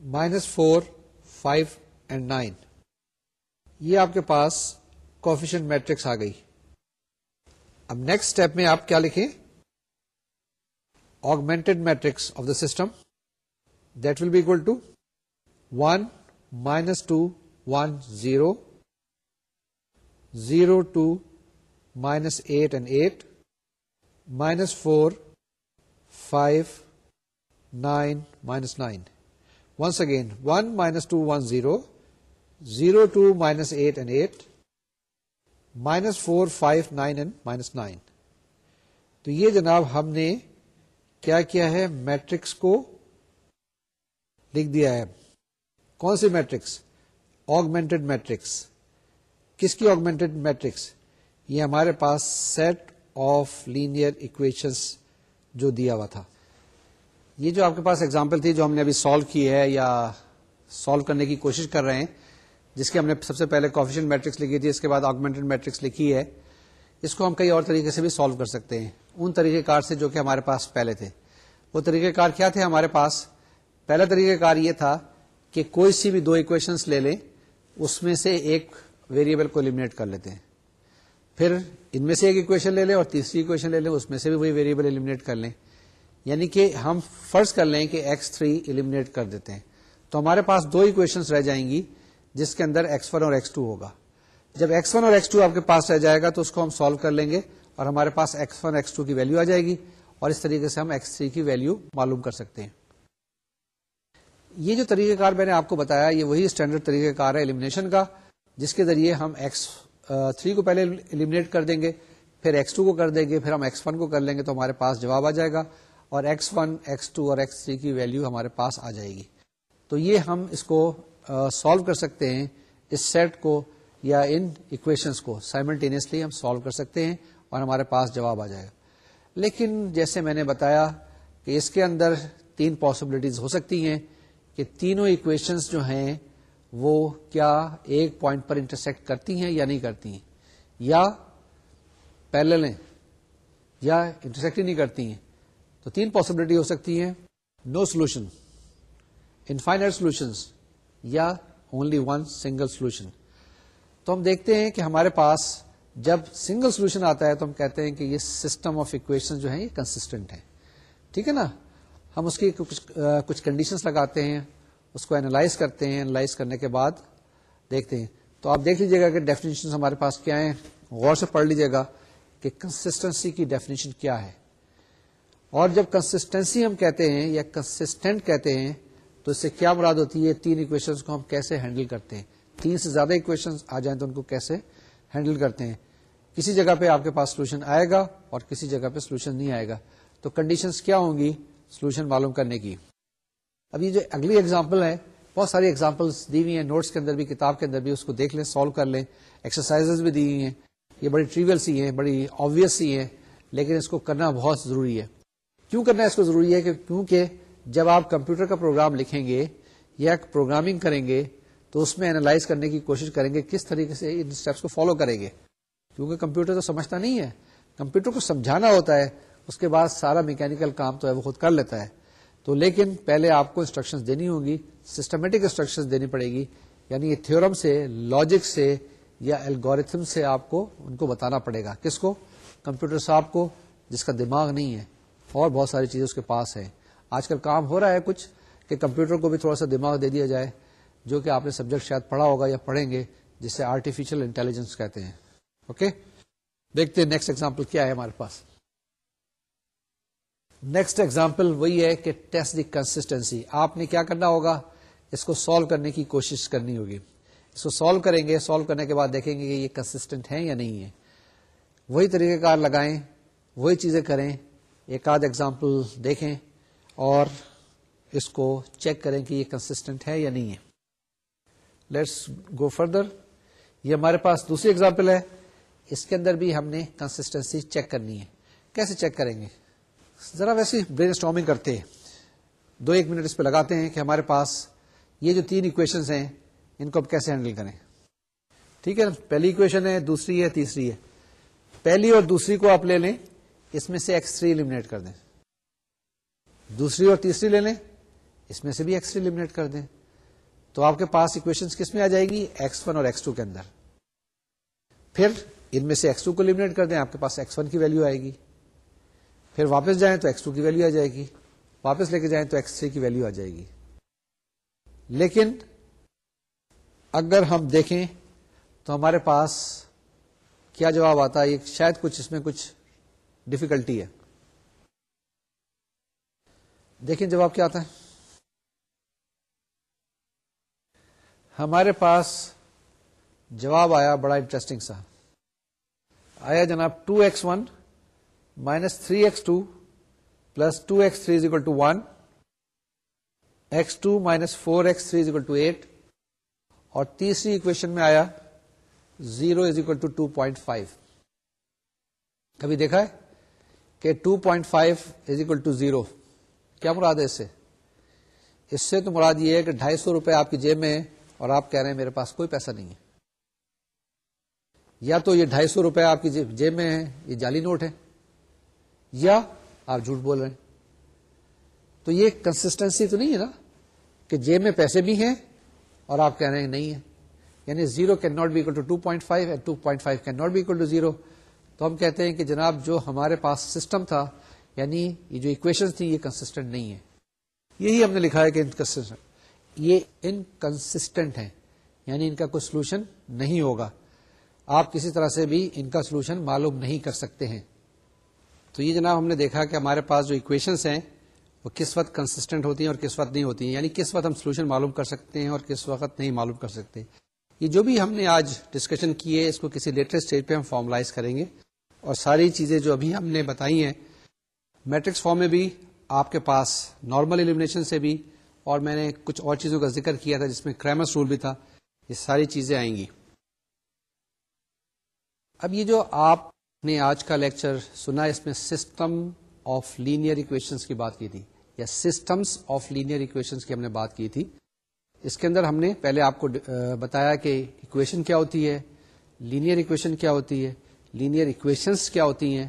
minus four five and nine یہ آپ کے پاس کوفیشن میٹرکس آ گئی۔ اب نیکسٹ اسٹیپ میں آپ کیا لکھیں؟ Augmented matrix of the system that will be equal to one minus two one zero zero two minus eight and eight minus four five nine minus nine once again one minus two one zero zero two minus eight and eight minus four five nine and minus nine تو یہ جناب ہم نے کیا کیا ہے؟ میٹرکس کو لکھ دیا ہے۔ کون سی میٹرکس؟ آگمنٹڈ میٹرکس کس کی آگمنٹڈ میٹرکس یہ ہمارے پاس سیٹ آف لینئر اکویشنس جو دیا ہوا تھا۔ یہ جو آپ کے پاس اگزامپل تھی جو ہم نے ابھی سالو کی ہے یا سالو کرنے کی کوشش کر رہے ہیں، جس کے ہم نے سب سے پہلے کوفیشن میٹرکس لکھی تھی، اس کے بعد آگمنٹڈ میٹرکس لکھی ہے۔ اس کو ہم کئی اور طریقے سے بھی سالو کر سکتے ہیں۔ ان طریقہ کار سے جو کہ ہمارے پاس پہلے تھے۔ وہ طریقہ کار کیا تھے ہمارے پاس؟ پہلا طریقہ کار یہ تھا کہ کوئی سی بھی دو اکویشنس لے لیں، اس میں سے ایک ویریبل کو المنیٹ کر لیتے ہیں۔ پھر ان میں سے ایک اکویشن لے لیں اور تیسری اکویشن لے لیں، اس میں سے بھی وہی ویریبل المنیٹ کر لیں۔ یعنی کہ ہم فرض کر لیں کہ ایکس تھری المنیٹ کر دیتے ہیں۔ تو ہمارے پاس دو اکویشن رہ جائیں گی، جس کے اندر ایکس ون اور ایکس ٹو ہوگا۔ جب ایکس ون اور ایکس ٹو آپ کے پاس رہ جائے گا تو اس کو ہم سالو کر لیں گے۔ اور ہمارے پاس ایکس ون ایکس ٹو کی ویلو آ جائے گی اور اس طریقے سے ہم ایکس تھری کی ویلو معلوم کر سکتے ہیں۔ یہ جو طریقہ کار میں نے آپ کو بتایا، یہ وہی اسٹینڈرڈ طریقہ کار ہے ایلیمنیشن کا، جس کے ذریعے ہم ایکس تھری کو پہلے ایلیمنیٹ کر دیں گے، پھر ایکس ٹو کو کر دیں گے، پھر ہم ایکس ون کو کر لیں گے تو ہمارے پاس جواب آ جائے گا اور ایکس ون ایکس ٹو اور ایکس تھری کی ویلو ہمارے پاس آ جائے گی۔ تو یہ ہم اس کو سالو کر سکتے ہیں، اس سیٹ کو یا ان اکویشنس کو سائملٹینیسلی ہم سالو کر سکتے ہیں۔ اور ہمارے پاس جواب آ جائے گا۔ لیکن جیسے میں نے بتایا کہ اس کے اندر تین پاسبلٹیز ہو سکتی ہیں کہ تینوں اکویشنس جو ہیں وہ کیا ایک پوائنٹ پر انٹرسیکٹ کرتی ہیں یا نہیں کرتی ہیں، یا پیرل ہیں یا انٹرسیکٹ ہی نہیں کرتی ہیں۔ تو تین پاسبلٹی ہو سکتی ہیں نو سولوشن انفائنٹ سولوشن یا اونلی ون سنگل سولوشن تو ہم دیکھتے ہیں کہ ہمارے پاس جب سنگل سولوشن آتا ہے تو ہم کہتے ہیں کہ یہ سسٹم آف اکویشن جو ہے یہ کنسٹنٹ ہے ٹھیک ہے نا؟ ہم اس کی کچھ کنڈیشنز لگاتے ہیں، اس کو اینالائز کرتے ہیں اینالائز کرنے کے بعد دیکھتے ہیں۔ تو آپ دیکھ لیجیے گا کہ ڈیفینیشن ہمارے پاس کیا ہیں۔ غور سے پڑھ لیجیے گا کہ کنسٹنسی کی ڈیفینیشن کیا ہے۔ اور جب کنسٹینسی ہم کہتے ہیں یا کنسٹینٹ کہتے ہیں، تو اس سے کیا مراد ہوتی ہے؟ تین اکویشن کو ہم کیسے ہینڈل کرتے ہیں؟ تین سے زیادہ اکویشن آ جائیں تو ان کو کیسے ہینڈل کرتے ہیں۔ کسی جگہ پہ آپ کے پاس سولوشن آئے گا اور کسی جگہ پہ سولوشن نہیں آئے گا۔ تو کنڈیشنز کیا ہوں گی سولوشن معلوم کرنے کی۔ اب یہ جو اگلی ایگزامپل ہے، بہت ساری ایگزامپلس دی ہوئی ہیں۔ نوٹس کے اندر بھی، کتاب کے اندر بھی اس کو دیکھ لیں سالو کر لیں۔ ایکسرسائز بھی دی ہوئی ہیں۔ یہ بڑی ٹریول سی ہیں، بڑی آبیس سی ہیں، لیکن اس کو کرنا بہت ضروری ہے۔ کیوں کرنا اس کو ضروری ہے؟ کہ کیونکہ جب آپ کمپیوٹر کا پروگرام لکھیں گے یا پروگرامنگ کریں گے تو اس میں اینالائز کرنے کی کوشش کریں گے کس طریقے سے ان اسٹیپس کو فالو کریں گے۔ کیونکہ کمپیوٹر تو سمجھتا نہیں ہے۔ کمپیوٹر کو سمجھانا ہوتا ہے، اس کے بعد سارا میکینکل کام تو ہے، وہ خود کر لیتا ہے۔ تو لیکن پہلے آپ کو انسٹرکشن دینی ہوں گی سسٹمیٹک انسٹرکشن دینی پڑے گی۔ یعنی یہ تھورم سے لاجک سے یا الگوریتھم سے آپ کو ان کو بتانا پڑے گا۔ کس کو؟ کمپیوٹر صاحب کو، جس کا دماغ نہیں ہے۔ اور بہت ساری چیزیں اس کے پاس ہیں۔ آج کل کام ہو رہا ہے کچھ کہ کمپیوٹر کو بھی تھوڑا سا دماغ دے دیا جائے۔ جو کہ آپ نے سبجیکٹ شاید پڑھا ہوگا یا پڑھیں گے، جسے آرٹیفیشل انٹیلیجنس کہتے ہیں۔ اوکے دیکھتے ہیں نیکسٹ ایگزامپل کیا ہے ہمارے پاس۔ نیکسٹ ایگزامپل وہی ہے کہ ٹیسٹ دی کنسٹینسی آپ نے کیا کرنا ہوگا؟ اس کو سالو کرنے کی کوشش کرنی ہوگی۔ اس کو سالو کریں گے سالو کرنے کے بعد دیکھیں گے کہ یہ کنسٹینٹ ہے یا نہیں ہے وہی طریقہ کار لگائیں، وہی چیزیں کریں۔ ایک آدھ ایگزامپل دیکھیں اور اس کو چیک کریں کہ یہ کنسٹینٹ ہے یا نہیں ہے۔ Let's go further. یہ ہمارے پاس دوسری ایگزامپل ہے. اس کے اندر بھی ہم نے کنسٹینسی چیک کرنی ہے. کیسے چیک کریں گے؟ ذرا ویسے برین اسٹارمنگ کرتے ہیں. دو ایک منٹ اس پہ لگاتے ہیں کہ ہمارے پاس یہ جو تین اکویشن ہیں، ان کو اب کیسے ہینڈل کریں؟ ٹھیک ہے، پہلی اکویشن ہے، دوسری ہے، تیسری ہے. پہلی اور دوسری کو آپ لے لیں، اس میں سے ایکس تھری ایلیمنیٹ کر دیں. دوسری اور تیسری لے لیں، اس میں سے بھی ایکس تھری ایلیمنیٹ کر دیں. تو آپ کے پاس اکویشن کس میں آ جائے گی؟ ایکس ون اور ایکس ٹو کے اندر۔ پھر ان میں سے ایکس ٹو کو لمٹ کر دیں، آپ کے پاس ایکس ون کی ویلو آئے گی۔ پھر واپس جائیں تو ایکس ٹو کی ویلو آ جائے گی۔ واپس لے کے جائیں تو ایکس تھری کی ویلو آ جائے گی۔ لیکن اگر ہم دیکھیں تو ہمارے پاس کیا جواب آتا ہے؟ شاید کچھ اس میں کچھ ڈفیکلٹی ہے۔ دیکھیں جواب کیا آتا ہے۔ ہمارے پاس جواب آیا، بڑا انٹرسٹنگ سا۔ آیا جناب two x one minus three x two plus two x three is equal to one x two minus four x three is equal to eight اور تیسری اکویشن میں آیا zero is equal to two point five کبھی دیکھا ہے کہ two point five is equal to zero کیا مراد ہے اس سے؟ اس سے تو مراد یہ ہے کہ ڈھائی سو روپے آپ کی جیب میں اور آپ کہہ رہے ہیں میرے پاس کوئی پیسہ نہیں ہے۔ یا تو یہ ڈھائی سو روپے آپ کی جیب میں ہے یہ جعلی نوٹ ہے یا آپ جھوٹ بول رہے ہیں۔ تو یہ کنسٹینسی تو نہیں ہے نا کہ جیب میں پیسے بھی ہیں اور آپ کہہ رہے ہیں نہیں ہے۔ یعنی zero cannot be equal to two point five and two point five cannot be equal to zero تو ہم کہتے ہیں کہ جناب جو ہمارے پاس سسٹم تھا یعنی یہ جو اکویشن تھی یہ کنسٹنٹ نہیں ہے یہی ہم نے لکھا ہے کہ یہ انکنسٹنٹ ہے یعنی ان کا کوئی سولوشن نہیں ہوگا. آپ کسی طرح سے بھی ان کا سولوشن معلوم نہیں کر سکتے ہیں. تو یہ جناب ہم نے دیکھا کہ ہمارے پاس جو اکویشنس ہیں، وہ کس وقت کنسٹنٹ ہوتی ہیں اور کس وقت نہیں ہوتی ہیں. یعنی کس وقت ہم سولوشن معلوم کر سکتے ہیں اور کس وقت نہیں معلوم کر سکتے. یہ جو بھی ہم نے آج ڈسکشن کی ہے، اس کو کسی لیٹر اسٹیج پہ ہم فارملائز کریں گے. اور ساری چیزیں جو ابھی ہم نے بتائی ہیں میٹرکس فارم میں بھی، آپ کے پاس نارمل ایلیمنیشن سے بھی اور میں نے کچھ اور چیزوں کا ذکر کیا تھا جس میں کریمس رول بھی تھا، یہ ساری چیزیں آئیں گی۔ اب یہ جو آپ نے آج کا لیکچر سنا، اس میں سسٹم آف لینئر اکویشنس کی بات کی تھی۔ یا سسٹمس آف لینئر اکویشنس کی ہم نے بات کی تھی۔ اس کے اندر ہم نے پہلے آپ کو بتایا کہ اکویشن کیا ہوتی ہے لینئر اکویشن کیا ہوتی ہے لینئر اکویشنس کیا ہوتی ہیں،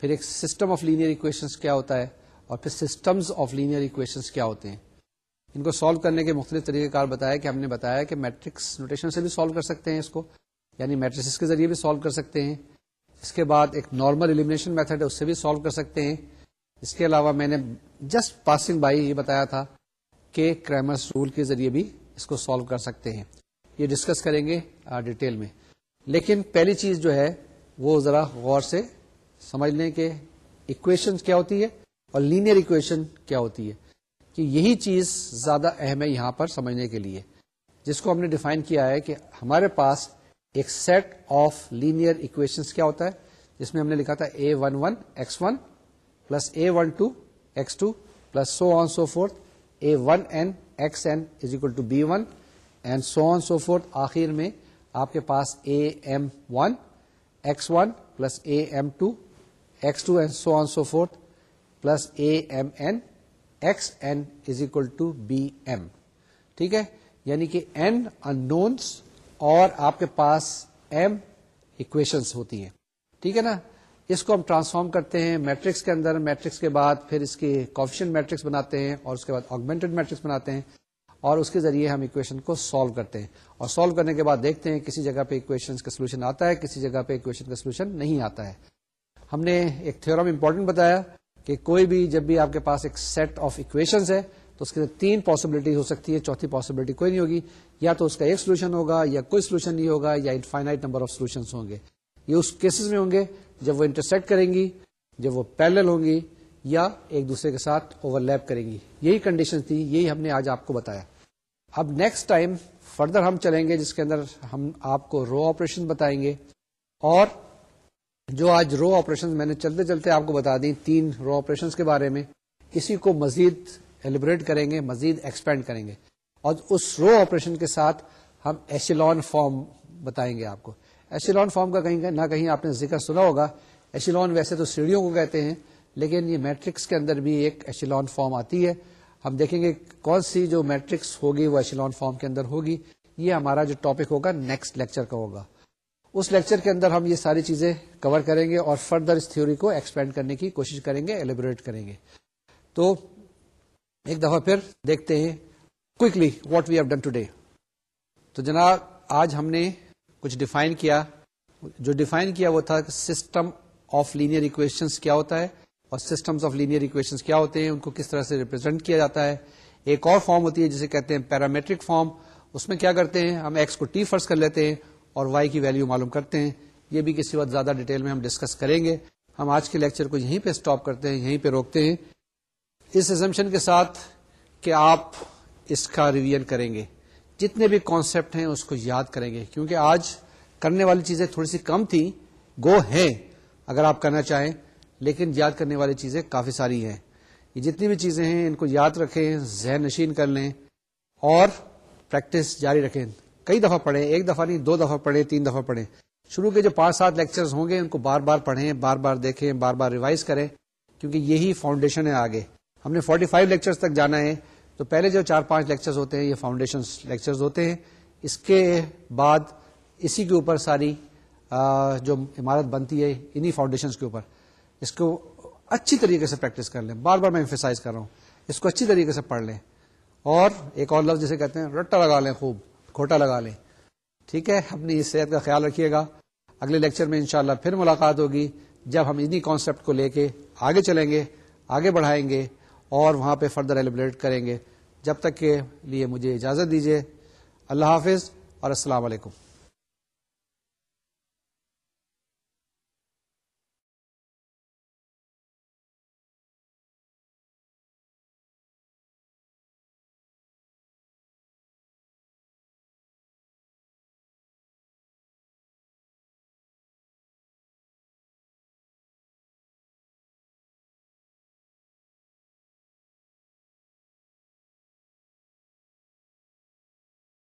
پھر ایک سسٹم آف لینئر اکویشنس کیا ہوتا ہے، اور پھر سسٹمز آف لینئر اکویشنس کیا ہوتے ہیں۔ ان کو سالو کرنے کے مختلف طریقہ کار بتایا کہ ہم نے بتایا کہ میٹرکس نوٹیشن سے بھی سالو کر سکتے ہیں اس کو یعنی میٹرس کے ذریعے بھی سالو کر سکتے ہیں۔ اس کے بعد ایک نارمل ایلیمنیشن میتھڈ ہے، اس سے بھی سالو کر سکتے ہیں۔ اس کے علاوہ میں نے جسٹ پاسنگ بائی یہ بتایا تھا کہ کریمرس رول کے ذریعے بھی اس کو سالو کر سکتے ہیں۔ یہ ڈسکس کریں گے ڈیٹیل میں۔ لیکن پہلی چیز جو ہے، وہ ذرا غور سے سمجھ لیں کہ اکویشن کیا ہوتی ہے اور لینئر اکویشن کیا ہوتی ہے۔ کہ یہی چیز زیادہ اہم ہے یہاں پر سمجھنے کے لیے، جس کو ہم نے ڈیفائن کیا ہے کہ ہمارے پاس ایک سیٹ آف لینئر اکویشن کیا ہوتا ہے، جس میں ہم نے لکھا تھا a one one x one plus a one two x two plus so on so forth a one n x n is equal to b one and so on so forth آخر میں آپ کے پاس a m one x one plus a m two x two and so on so forth plus a m n x n is equal to b m ٹھیک ہے؟ یعنی کہ این ان نونس اور آپ کے پاس ایم اکویشنس ہوتی ہیں. ٹھیک ہے نا؟ اس کو ہم ٹرانسفارم کرتے ہیں میٹرکس کے اندر میٹرکس کے بعد پھر اس کے کوفیشن میٹرکس بناتے ہیں اور اس کے بعد آگمنٹڈ میٹرکس بناتے ہیں اور اس کے ذریعے ہم اکویشن کو سالو کرتے ہیں اور سالو کرنے کے بعد دیکھتے ہیں کسی جگہ پہ اکویشن کا سولوشن آتا ہے، کسی جگہ پہ اکویشن کا سولوشن نہیں آتا ہے۔ ہم نے ایک تھورم امپورٹنٹ بتایا کہ کوئی بھی جب بھی آپ کے پاس ایک سیٹ آف اکویشن ہے، تو اس کے اندر تین پاسبلٹی ہو سکتی ہے چوتھی پاسبلٹی کوئی نہیں ہوگی۔ یا تو اس کا ایک سولوشن ہوگا یا کوئی سولوشن نہیں ہوگا، یا انفائنائٹ نمبر آف سولوشن ہوں گے۔ یہ اس کیسز میں ہوں گے جب وہ انٹرسیکٹ کریں گی، جب وہ پیرل ہوں گی یا ایک دوسرے کے ساتھ اوور لیپ کریں گی۔ یہی کنڈیشن تھی، یہی ہم نے آج آپ کو بتایا۔ اب نیکسٹ ٹائم فردر ہم چلیں گے، جس کے اندر ہم آپ کو رو آپریشن بتائیں گے۔ اور جو آج رو آپریشن میں نے چلتے چلتے آپ کو بتا دی تین رو آپریشن کے بارے میں، کسی کو مزید ایلیبریٹ کریں گے، مزید ایکسپینڈ کریں گے۔ اور اس رو آپریشن کے ساتھ ہم ایشیلون فارم بتائیں گے آپ کو۔ ایشیلون فارم کا کہیں نہ کہیں آپ نے ذکر سنا ہوگا۔ ایشیلون ویسے تو سیڑھیوں کو کہتے ہیں، لیکن یہ میٹرکس کے اندر بھی ایک ایشیلون فارم آتی ہے۔ ہم دیکھیں گے کون سی جو میٹرکس ہوگی وہ ایشیلون فارم کے اندر ہوگی۔ یہ ہمارا جو ٹاپک ہوگا، نیکسٹ لیکچر کا ہوگا۔ اس لیکچر کے اندر ہم یہ ساری چیزیں کور کریں گے اور فردر اس تھیوری کو ایکسپینڈ کرنے کی کوشش کریں گے ایلیبوریٹ کریں گے۔ تو ایک دفعہ پھر دیکھتے ہیں quickly what we have done today تو جناب، آج ہم نے کچھ ڈیفائن کیا۔ جو ڈیفائن کیا وہ تھا سسٹم آف لینئر اکویشن کیا ہوتا ہے۔ اور سسٹمس آف لینئر اکویشن کیا ہوتے ہیں، ان کو کس طرح سے ریپرزینٹ کیا جاتا ہے۔ ایک اور فارم ہوتی ہے جسے کہتے ہیں پیرامیٹرک فارم اس میں کیا کرتے ہیں؟ ہم ایکس کو ٹی فرض کر لیتے ہیں۔ اور وائی کی ویلو معلوم کرتے ہیں۔ یہ بھی کسی وقت زیادہ ڈیٹیل میں ہم ڈسکس کریں گے۔ ہم آج کے لیکچر کو یہیں پہ اسٹاپ کرتے ہیں، یہیں پہ روکتے ہیں۔ اس ایزمشن کے ساتھ کہ آپ اس کا ریویژن کریں گے۔ جتنے بھی کانسیپٹ ہیں اس کو یاد کریں گے۔ کیونکہ آج کرنے والی چیزیں تھوڑی سی کم تھی گو ہیں اگر آپ کرنا چاہیں، لیکن یاد کرنے والی چیزیں کافی ساری ہیں۔ یہ جتنی بھی چیزیں ہیں، ان کو یاد رکھیں، ذہن نشین کر لیں اور پریکٹس جاری رکھیں۔ کئی دفعہ پڑھیں، ایک دفعہ نہیں، دو دفعہ پڑھیں، تین دفعہ پڑھیں۔ شروع کے جو پانچ سات لیکچرز ہوں گے، ان کو بار بار پڑھیں، بار بار دیکھیں، بار بار ریوائز کریں، کیونکہ یہی فاؤنڈیشن ہے آگے۔ ہم نے 45 فائیو لیکچرز تک جانا ہے، تو پہلے جو چار پانچ لیکچرز ہوتے ہیں، یہ فاؤنڈیشن لیکچرز ہوتے ہیں۔ اس کے بعد اسی کے اوپر ساری جو عمارت بنتی ہے، انہی فاؤنڈیشن کے اوپر۔ اس کو اچھی طریقے سے پریکٹس کر لیں۔ بار بار میں امفیسائز کر رہا ہوں۔ اس کو اچھی طریقے سے پڑھ لیں۔ اور ایک اور لفظ جسے کہتے ہیں، رٹا لگا لیں خوب۔ کھوٹا لگا لیں۔ ٹھیک ہے؟ اپنی صحت کا خیال رکھیے گا۔ اگلے لیکچر میں انشاءاللہ پھر ملاقات ہوگی جب ہم انہی کانسیپٹ کو لے کے آگے چلیں گے، آگے بڑھائیں گے اور وہاں پہ فردر ایلیبریٹ کریں گے۔ جب تک کے لیے مجھے اجازت دیجیے اللہ حافظ اور السلام علیکم۔